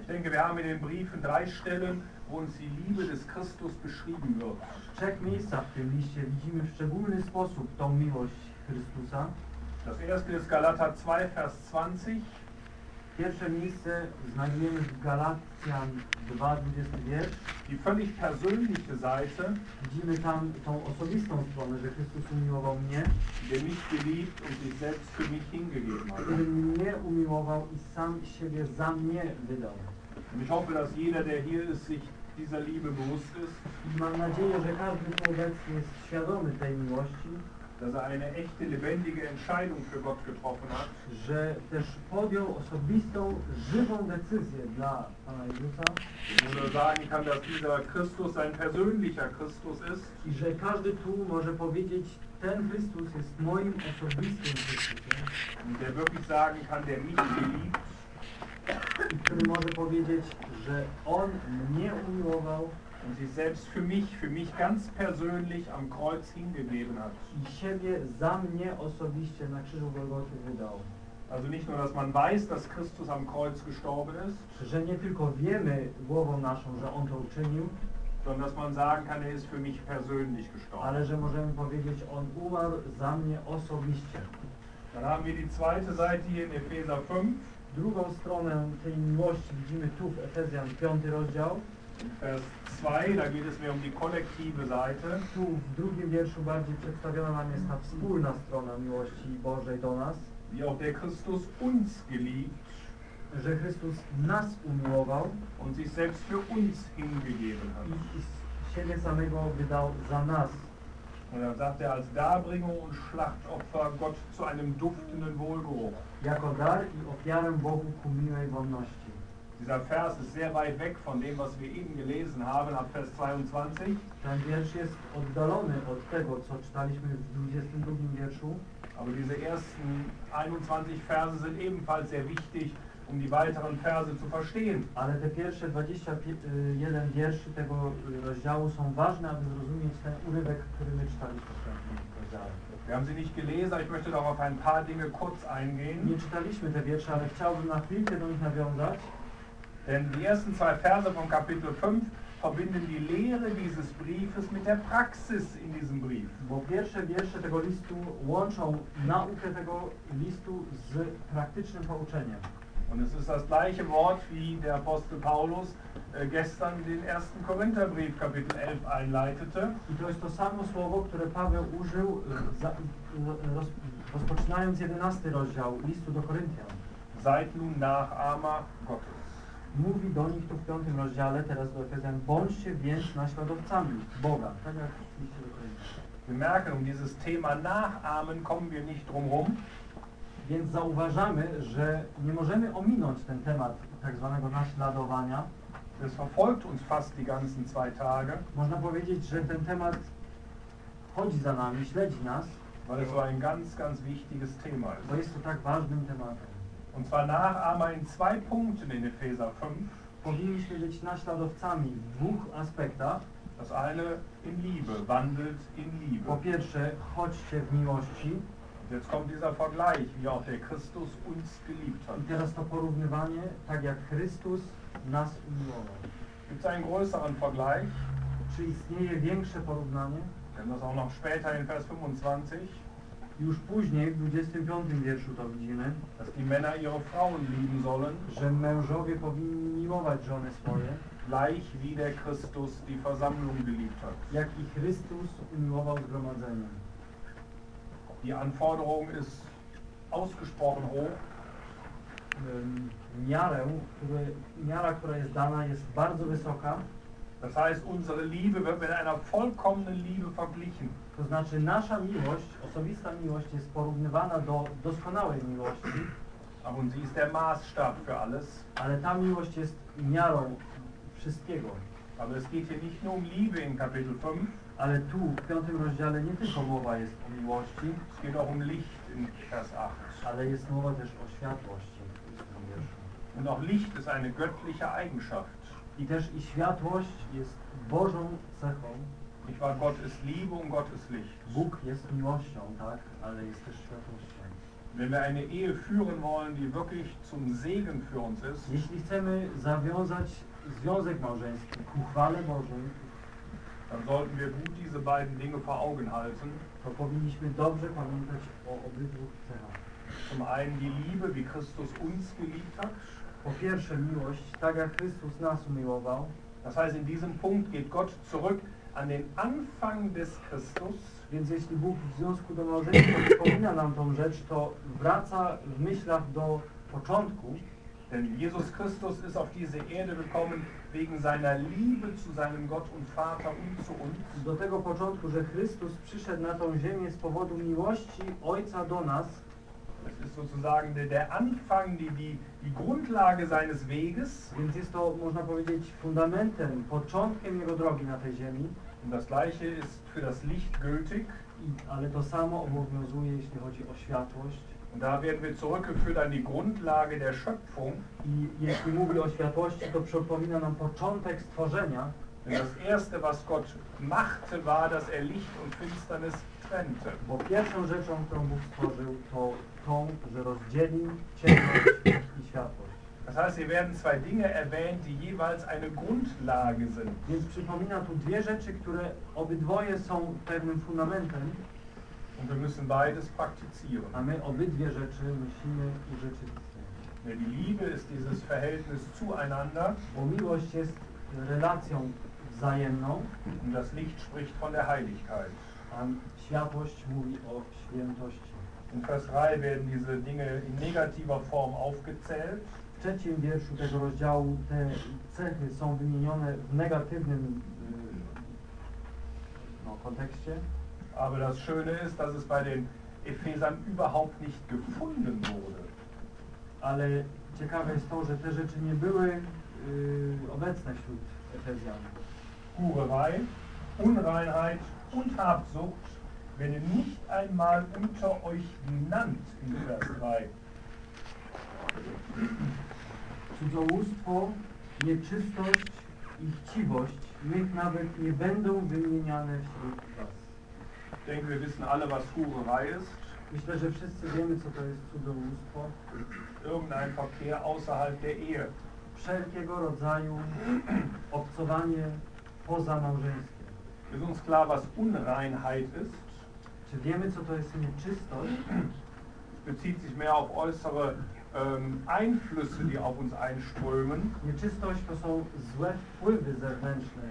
Speaker 3: Ich denke, wir haben in den Briefen drei Stellen, wo uns die Liebe des Christus beschrieben wird.
Speaker 2: W trzech miejscach w tym liście widzimy w szczególny sposób tą miłość Chrystusa.
Speaker 3: Das erste ist Galater 2, Vers 20.
Speaker 2: Pierwsze miejsce znajdujemy w Galacjan 2:20 wiersz.
Speaker 3: Die völlig persönliche Seite,
Speaker 2: Widzimy tam tą osobistą stronę, że Chrystus umiłował mnie,
Speaker 3: der mich geliebt und sich selbst für mich hingegeben hat.
Speaker 2: który mnie umiłował i sam siebie za mnie wydał.
Speaker 3: Und ich hoffe, dass jeder, der hier ist, sich dieser Liebe bewusst ist,
Speaker 2: I mam nadzieję, że każdy tu obecny jest świadomy tej miłości,
Speaker 3: dass er eine echte, lebendige Entscheidung für Gott getroffen hat.
Speaker 2: Że też podjął osobistą, żywą decyzję dla Pana Jezusa.
Speaker 3: Er sagen kann, dass dieser Christus ein persönlicher Christus ist,
Speaker 2: i że każdy tu może powiedzieć, ten Chrystus jest moim osobistym Chrystusem.
Speaker 3: Und der wirklich sagen kann, der mich geliebt
Speaker 2: i który może powiedzieć, że On mnie umiłował
Speaker 3: und sich selbst für mich, für mich ganz persönlich am Kreuz hingegeben hat.
Speaker 2: i siebie za mnie osobiście na krzyżu Golgoty wydał.
Speaker 3: Also nicht nur, dass man weiß, dass Christus am Kreuz gestorben ist,
Speaker 2: Że nie tylko wiemy głową naszą, że On to uczynił,
Speaker 3: sondern dass man sagen kann, er ist für mich persönlich gestorben.
Speaker 2: ale że możemy powiedzieć, On umarł za mnie osobiście.
Speaker 3: Dann haben wir die zweite Seite hier in Epheser 5,
Speaker 2: Drugą stronę tej miłości widzimy tu w Efezjan 5 rozdział.
Speaker 3: Vers 2, da geht es mir um die kollektive Seite.
Speaker 2: Tu w drugim wierszu bardziej przedstawiona nam jest ta wspólna strona miłości Bożej do nas,
Speaker 3: wie auch der Christus uns geliebt
Speaker 2: że Chrystus nas umiłował
Speaker 3: und sich selbst für uns hingegeben hat.
Speaker 2: i siebie samego wydał za nas.
Speaker 3: Und dann sagt er, als Darbringung und Schlachtopfer Gott zu einem duftenden Wohlgeruch.
Speaker 2: Jako dar i ofiarę Bogu ku miłej wolności.
Speaker 3: Dieser Vers ist sehr weit weg von dem, was wir eben gelesen haben, ab Vers 22.
Speaker 2: Ten wiersz jest oddalony od tego, co czytaliśmy w 22 wierszu,
Speaker 3: Aber diese ersten 21 Verse sind ebenfalls sehr wichtig, um die weiteren Verse zu verstehen.
Speaker 2: ale te pierwsze 21 wierszy tego rozdziału są ważne, aby zrozumieć ten urywek, który my czytaliśmy w tym rozdziale.
Speaker 3: Wir haben sie nicht gelesen, aber ich möchte doch auf ein paar Dinge kurz eingehen.
Speaker 2: Nie czytaliśmy te wiersze, ale chciałbym na chwilkę do nich nawiązać.
Speaker 3: Denn die ersten zwei Verse vom Kapitel 5 verbinden die Lehre dieses Briefes mit der Praxis in diesem Brief.
Speaker 2: Bo pierwsze wiersze tego listu łączą naukę tego listu z praktycznym pouczeniem.
Speaker 3: Und es ist das gleiche Wort, wie der Apostel Paulus äh, gestern den ersten Korintherbrief Kapitel 11 einleitete.
Speaker 2: I to jest to samo słowo, które Paweł użył e, za, e, roz, rozpoczynając 11 rozdział listu do Koryntian.
Speaker 3: Seid nun Nachahmer Gottes.
Speaker 2: Mówi do nich tu w piątym rozdziale, teraz do Efezjan, bądźcie więc naśladowcami Boga, tak jak liście do Koryntian.
Speaker 3: Wir merken, um dieses Thema Nachahmen kommen wir nicht drum rum.
Speaker 2: Więc zauważamy, że nie możemy ominąć ten temat tak zwanego naśladowania.
Speaker 3: Das verfolgt uns fast die ganzen zwei Tage,
Speaker 2: Można powiedzieć, że ten temat chodzi za nami, śledzi nas,
Speaker 3: weil es so ein ganz, ganz wichtiges Thema
Speaker 2: bo
Speaker 3: ist.
Speaker 2: jest to tak ważnym tematem.
Speaker 3: Und zwar Nachahmer in zwei Punkten in Epheser 5.
Speaker 2: Powinniśmy być naśladowcami w dwóch aspektach.
Speaker 3: Das eine in Liebe, wandelt in Liebe.
Speaker 2: Po pierwsze, chodźcie w miłości.
Speaker 3: Jetzt kommt dieser Vergleich, wie auch der Christus uns geliebt hat.
Speaker 2: I teraz to porównywanie, tak jak Chrystus nas umiłował.
Speaker 3: Gibt es einen größeren Vergleich?
Speaker 2: Czy istnieje większe porównanie?
Speaker 3: Wir haben das auch noch später in Vers 25,
Speaker 2: Już później, w 25 wierszu to widzimy,
Speaker 3: dass die Männer ihre Frauen lieben sollen,
Speaker 2: że mężowie powinni miłować żony swoje,
Speaker 3: gleich wie der Christus die Versammlung geliebt hat.
Speaker 2: jak i Chrystus umiłował zgromadzenie.
Speaker 3: Die Anforderung ist ausgesprochen hoch.
Speaker 2: Miarę, które, miara, która jest dana, jest bardzo wysoka.
Speaker 3: Das heißt, unsere Liebe wird mit einer vollkommenen Liebe verglichen.
Speaker 2: To znaczy nasza miłość, osobista miłość jest porównywana do doskonałej miłości,
Speaker 3: Aber sie ist der Maßstab für alles.
Speaker 2: ale ta miłość jest miarą wszystkiego.
Speaker 3: Aber es geht hier nicht nur um Liebe in Kapitel 5,
Speaker 2: Ale tu w piątym rozdziale nie tylko mowa jest o miłości,
Speaker 3: es geht auch um Licht in Vers 8.
Speaker 2: ale jest mowa też o światłości w ósmym wierszu.
Speaker 3: Und auch Licht ist eine göttliche Eigenschaft.
Speaker 2: I też i światłość jest Bożą cechą.
Speaker 3: Nicht wahr? Gott ist Liebe und Gott ist Licht.
Speaker 2: Bóg jest miłością, tak, ale jest też światłością.
Speaker 3: Wenn wir eine Ehe führen wollen, die wirklich zum Segen für uns ist,
Speaker 2: Jeśli chcemy zawiązać związek małżeński ku chwale Bożej,
Speaker 3: dann sollten wir gut diese beiden Dinge vor Augen halten.
Speaker 2: to powinniśmy dobrze pamiętać o obydwu cechach.
Speaker 3: Zum einen die Liebe, wie Christus uns geliebt hat.
Speaker 2: Po pierwsze miłość, tak jak Chrystus nas umiłował,
Speaker 3: Das heißt, in diesem Punkt geht Gott zurück an den Anfang des Christus.
Speaker 2: więc jeśli Bóg w związku do małżeństwa przypomina nam tą rzecz, to wraca w myślach do początku,
Speaker 3: Denn Jesus Christus ist auf diese Erde gekommen wegen seiner Liebe zu seinem Gott und Vater und zu uns.
Speaker 2: do tego początku, że Chrystus przyszedł na tą ziemię z powodu miłości Ojca do nas,
Speaker 3: Das ist sozusagen der, der Anfang, die, die, die Grundlage seines Weges.
Speaker 2: więc jest to, można powiedzieć, fundamentem, początkiem Jego drogi na tej ziemi,
Speaker 3: Und das Gleiche ist für das Licht gültig.
Speaker 2: i, ale to samo obowiązuje, jeśli chodzi o światłość.
Speaker 3: Und da werden wir zurückgeführt an die Grundlage der Schöpfung.
Speaker 2: I jeśli mówi o światłości, to przypomina nam początek stworzenia,
Speaker 3: Denn das Erste, was Gott machte, war, dass er Licht und Finsternis trennte.
Speaker 2: bo pierwszą rzeczą, którą Bóg stworzył, to tą, że rozdzielił ciemność i światłość.
Speaker 3: Das heißt, hier werden zwei Dinge erwähnt, die jeweils eine Grundlage sind.
Speaker 2: Więc przypomina tu dwie rzeczy, które obydwoje są pewnym fundamentem,
Speaker 3: Und wir müssen beides praktizieren.
Speaker 2: a my obydwie rzeczy musimy urzeczywistniać.
Speaker 3: Denn die Liebe ist dieses Verhältnis zueinander
Speaker 2: Bo miłość jest relacją wzajemną,
Speaker 3: und das Licht spricht von der Heiligkeit.
Speaker 2: a światłość mówi o świętości.
Speaker 3: In Vers 3 werden diese Dinge in negativer Form aufgezählt.
Speaker 2: W trzecim wierszu tego rozdziału te cechy są wymienione w negatywnym y, no, kontekście,
Speaker 3: Aber das Schöne ist, dass es bei den Ephesern überhaupt nicht gefunden wurde.
Speaker 2: ale ciekawe jest to, że te rzeczy nie były y, obecne wśród Efezjan.
Speaker 3: Hurerei, Unreinheit und Habsucht werden nicht einmal unter euch genannt in Vers 3.
Speaker 2: Cudzołóstwo, nieczystość i chciwość niech nawet nie będą wymieniane wśród was.
Speaker 3: Ich denke, wir wissen alle, was Hurerei ist.
Speaker 2: Myślę, że wszyscy wiemy, co to jest cudzołóstwo.
Speaker 3: Irgendein Verkehr außerhalb der Ehe.
Speaker 2: wszelkiego rodzaju obcowanie pozamałżeńskie.
Speaker 3: Ist uns klar, was Unreinheit ist?
Speaker 2: Czy wiemy, co to jest nieczystość?
Speaker 3: bezieht sich mehr auf äußere ähm, Einflüsse, die auf uns einströmen.
Speaker 2: Nieczystość to są złe wpływy zewnętrzne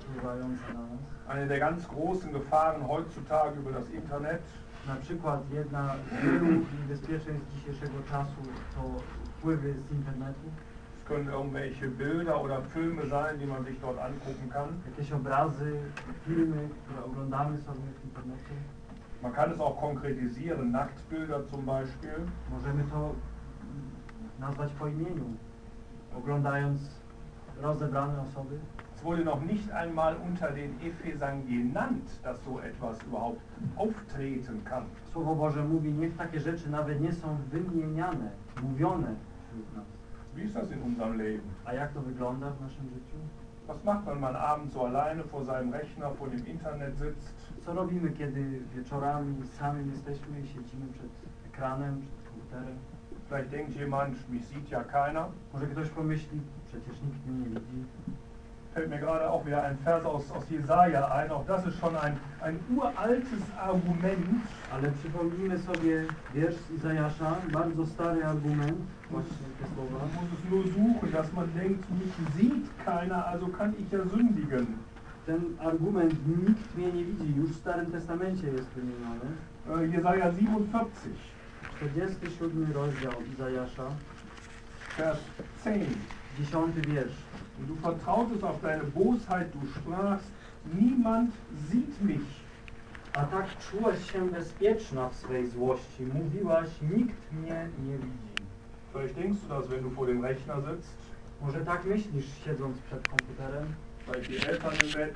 Speaker 2: wpływające na nas.
Speaker 3: Eine der ganz großen Gefahren heutzutage über das Internet
Speaker 2: Na przykład jedna z wielu niebezpieczeństw dzisiejszego czasu to wpływy z internetu.
Speaker 3: Es können irgendwelche Bilder oder Filme sein, die man sich dort angucken kann. Man kann es auch konkretisieren, Nacktbilder zum Beispiel.
Speaker 2: Możemy to nazwać po imieniu, oglądając rozebrane osoby.
Speaker 3: Es wurde noch nicht einmal unter den Ephesern genannt, dass so etwas überhaupt auftreten kann.
Speaker 2: Słowo Boże mówi, niech takie rzeczy nawet nie są wymieniane, mówione wśród nas.
Speaker 3: Wie ist das in unserem Leben?
Speaker 2: A jak to wygląda w naszym życiu?
Speaker 3: Was macht man, wenn man abends so alleine vor seinem Rechner, vor dem Internet sitzt?
Speaker 2: Co robimy, kiedy wieczorami samym jesteśmy i siedzimy przed ekranem, przed komputerem?
Speaker 3: Vielleicht denkt jemand, mich sieht ja keiner.
Speaker 2: Może ktoś pomyśli, przecież nikt mnie nie widzi.
Speaker 3: Fällt mir gerade auch wieder ein Vers aus, aus Jesaja ein. Auch das ist schon ein, ein uraltes Argument.
Speaker 2: Ale przypomnijmy sobie wiersz Izajasza, bardzo stary argument, właśnie te
Speaker 3: Man
Speaker 2: słowa.
Speaker 3: muss es nur suchen, dass man denkt, mich sieht keiner, also kann ich ja sündigen.
Speaker 2: Ten argument nikt mnie nie widzi, już w Starym Testamencie jest wymieniony.
Speaker 3: Äh, Jesaja 47,
Speaker 2: 47 rozdział Izajasza,
Speaker 3: Vers 10.
Speaker 2: 10 wiersz.
Speaker 3: Und du vertrautest auf deine Bosheit, du sprachst, niemand sieht mich.
Speaker 2: A tak czułaś się bezpieczna w swej złości, mówiłaś, nikt mnie nie widzi.
Speaker 3: Vielleicht denkst du das, wenn du vor dem Rechner sitzt,
Speaker 2: Może tak myślisz, siedząc przed komputerem?
Speaker 3: vielleicht die Eltern im Bett,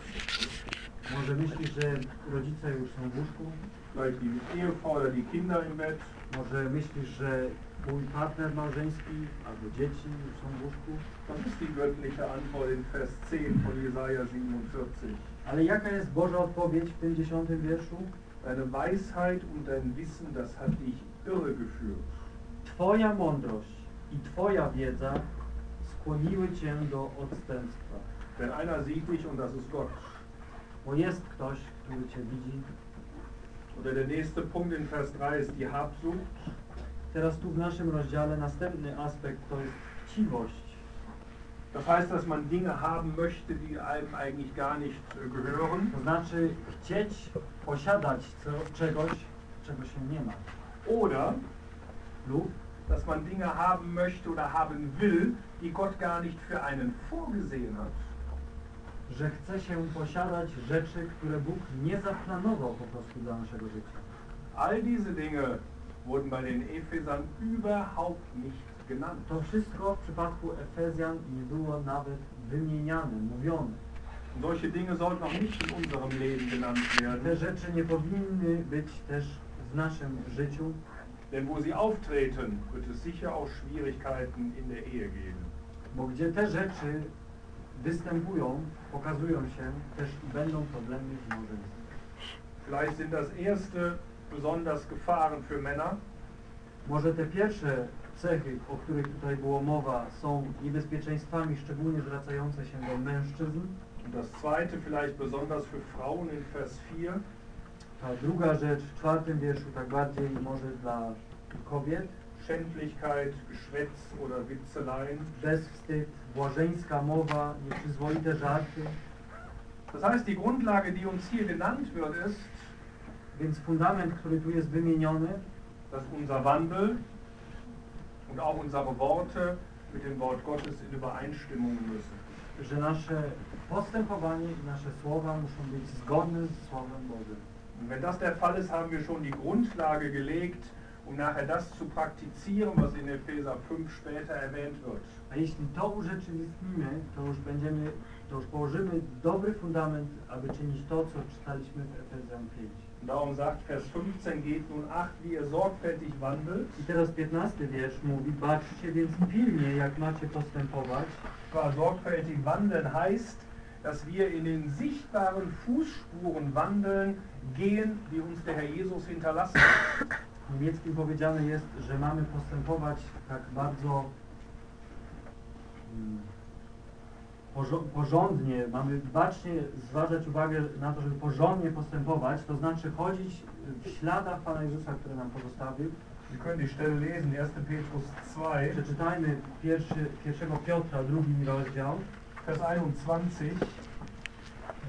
Speaker 2: Może myślisz, że rodzice już są w łóżku?
Speaker 3: vielleicht die Ehefrau oder die Kinder im Bett.
Speaker 2: Może myślisz, że twój partner małżeński albo dzieci są w łóżku?
Speaker 3: Was ist die göttliche Antwort in Vers 10 von Jesaja 47?
Speaker 2: Ale jaka jest Boża odpowiedź w tym dziesiątym wierszu?
Speaker 3: Deine Weisheit und dein Wissen, das hat dich irregeführt.
Speaker 2: Twoja mądrość i Twoja wiedza skłoniły Cię do odstępstwa.
Speaker 3: Denn einer sieht dich und das ist Gott.
Speaker 2: Bo jest ktoś, który Cię widzi.
Speaker 3: Oder der nächste Punkt in Vers 3 ist die Habsucht.
Speaker 2: Teraz tu w naszym rozdziale następny aspekt to jest chciwość.
Speaker 3: Das heißt, dass man Dinge haben möchte, die einem eigentlich gar nicht äh, gehören.
Speaker 2: To znaczy chcieć posiadać co, czegoś, czego się nie ma.
Speaker 3: Oder
Speaker 2: Lub
Speaker 3: dass man Dinge haben möchte oder haben will, die Gott gar nicht für einen vorgesehen hat.
Speaker 2: że chce się posiadać rzeczy, które Bóg nie zaplanował po prostu dla naszego życia.
Speaker 3: All diese Dinge wurden bei den Ephesern überhaupt nicht genannt.
Speaker 2: To wszystko w przypadku Efezjan nie było nawet wymieniane, mówione.
Speaker 3: Solche Dinge sollten auch nicht in unserem Leben genannt
Speaker 2: Te
Speaker 3: werden,
Speaker 2: rzeczy nie powinny być też w naszym życiu,
Speaker 3: denn wo sie auftreten, wird es sicher auch Schwierigkeiten in der Ehe geben.
Speaker 2: bo gdzie te rzeczy występują, pokazują się, też będą problemy w małżeństwie.
Speaker 3: Vielleicht sind das erste besonders Gefahren für Männer,
Speaker 2: Może te pierwsze cechy, o których tutaj było mowa, są niebezpieczeństwami szczególnie zwracające się do mężczyzn.
Speaker 3: das zweite vielleicht besonders für Frauen in Vers 4.
Speaker 2: Ta druga rzecz w czwartym wierszu, tak bardziej może dla kobiet,
Speaker 3: Schändlichkeit, Geschwätz oder Witzeleien.
Speaker 2: bezwstyd, błażeńska mowa, nieprzyzwoite żarty.
Speaker 3: Das heißt, die Grundlage, die uns hier genannt wird, ist,
Speaker 2: Więc fundament, który tu jest wymieniony,
Speaker 3: dass unser Wandel und auch unsere Worte mit dem Wort Gottes in Übereinstimmung müssen.
Speaker 2: że nasze postępowanie i nasze słowa muszą być zgodne z Słowem Bożym.
Speaker 3: Und wenn das der Fall ist, haben wir schon die Grundlage gelegt, um nachher das zu praktizieren, was in Epheser 5 später erwähnt wird.
Speaker 2: A jeśli to urzeczywistnimy, to już będziemy, to już położymy dobry fundament, aby czynić to, co czytaliśmy w Efezjan 5.
Speaker 3: Und darum sagt Vers 15, geht nun acht, wie ihr sorgfältig wandelt,
Speaker 2: I teraz 15 wiersz mówi, baczcie więc pilnie, jak macie postępować,
Speaker 3: Zwar sorgfältig wandeln heißt, dass wir in den sichtbaren Fußspuren wandeln, gehen, die uns der Herr Jesus hinterlassen hat.
Speaker 2: W niemieckim powiedziane jest, że mamy postępować tak bardzo mm, porzo- porządnie, mamy bacznie zwracać uwagę na to, żeby porządnie postępować, to znaczy chodzić w śladach Pana Jezusa, które nam pozostawił.
Speaker 3: Sie können die Stelle lesen, 1. Petrus 2,
Speaker 2: Przeczytajmy pierwszy, pierwszego Piotra, drugi rozdział,
Speaker 3: Vers 21.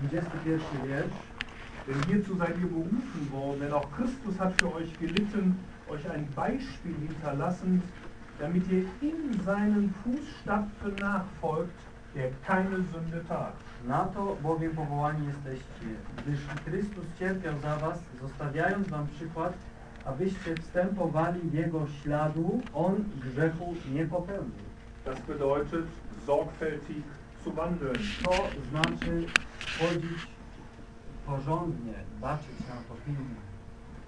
Speaker 2: 21 wiersz.
Speaker 3: Denn hierzu seid ihr berufen worden, denn auch Christus hat für euch gelitten, euch ein Beispiel hinterlassend, damit ihr in seinen Fußstapfen nachfolgt, der keine Sünde tat.
Speaker 2: Na to bowiem powołani jesteście, gdyż Chrystus cierpiał za was, zostawiając wam przykład, abyście wstępowali w Jego śladu, On grzechu nie popełnił.
Speaker 3: Das bedeutet, sorgfältig zu wandeln.
Speaker 2: To znaczy chodzić porządnie, baczyć na to pilnie.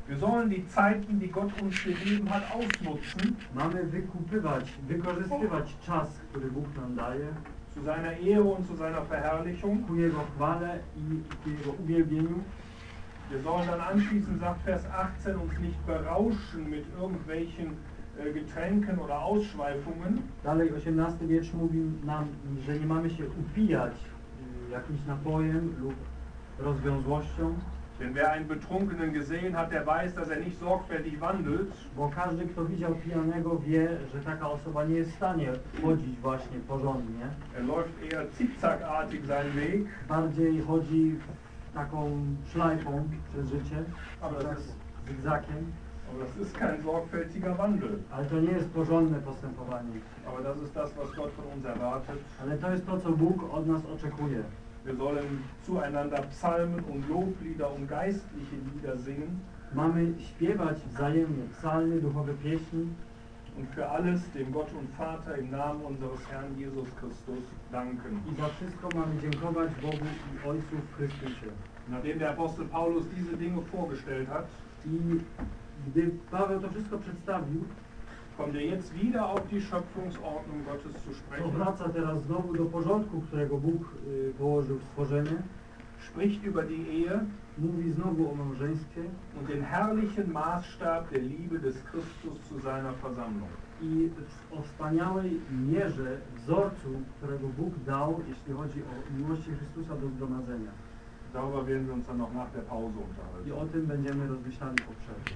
Speaker 3: Wir sollen die Zeiten, die Gott uns gegeben hat, ausnutzen,
Speaker 2: Mamy wykupywać, wykorzystywać czas, który Bóg nam daje,
Speaker 3: zu seiner Ehre und zu seiner Verherrlichung.
Speaker 2: ku Jego chwale i ku Jego uwielbieniu.
Speaker 3: Wir sollen dann anschließend, sagt Vers 18, uns nicht berauschen mit irgendwelchen äh, Getränken oder Ausschweifungen,
Speaker 2: Dalej 18 wiersz mówi nam, że nie mamy się upijać y, jakimś napojem lub rozwiązłością,
Speaker 3: denn wer einen Betrunkenen gesehen hat, der weiß, dass er nicht sorgfältig wandelt,
Speaker 2: bo każdy, kto widział pijanego wie, że taka osoba nie jest w stanie chodzić właśnie porządnie.
Speaker 3: er läuft eher zickzackartig seinen Weg,
Speaker 2: Bardziej chodzi taką szlajfą przez życie,
Speaker 3: aber das ist,
Speaker 2: zygzakiem,
Speaker 3: aber das ist kein sorgfältiger Wandel.
Speaker 2: ale to nie jest porządne postępowanie.
Speaker 3: Aber das ist das, was Gott von uns erwartet.
Speaker 2: Ale to jest to, co Bóg od nas oczekuje.
Speaker 3: Wir sollen zueinander Psalmen und Loblieder und geistliche Lieder singen
Speaker 2: Mamy śpiewać wzajemnie psalmy, duchowe pieśni
Speaker 3: und für alles dem Gott und Vater im Namen unseres Herrn Jesus Christus danken.
Speaker 2: i za wszystko mamy dziękować Bogu i Ojcu w Chrystusie.
Speaker 3: Nachdem der Apostel Paulus diese Dinge vorgestellt hat,
Speaker 2: I gdy Paweł to wszystko przedstawił,
Speaker 3: kommt er jetzt wieder auf die Schöpfungsordnung Gottes zu sprechen,
Speaker 2: wraca teraz znowu do porządku, którego Bóg y, położył w stworzeniu.
Speaker 3: spricht über die Ehe
Speaker 2: Mówi znowu o małżeństwie
Speaker 3: und den herrlichen Maßstab der Liebe des Christus zu seiner Versammlung.
Speaker 2: i o wspaniałej mierze wzorcu, którego Bóg dał, jeśli chodzi o miłości Chrystusa do zgromadzenia.
Speaker 3: Darüber werden wir uns dann noch nach der Pause
Speaker 2: I
Speaker 3: unterhalten.
Speaker 2: o tym będziemy rozmyślali po przerwie.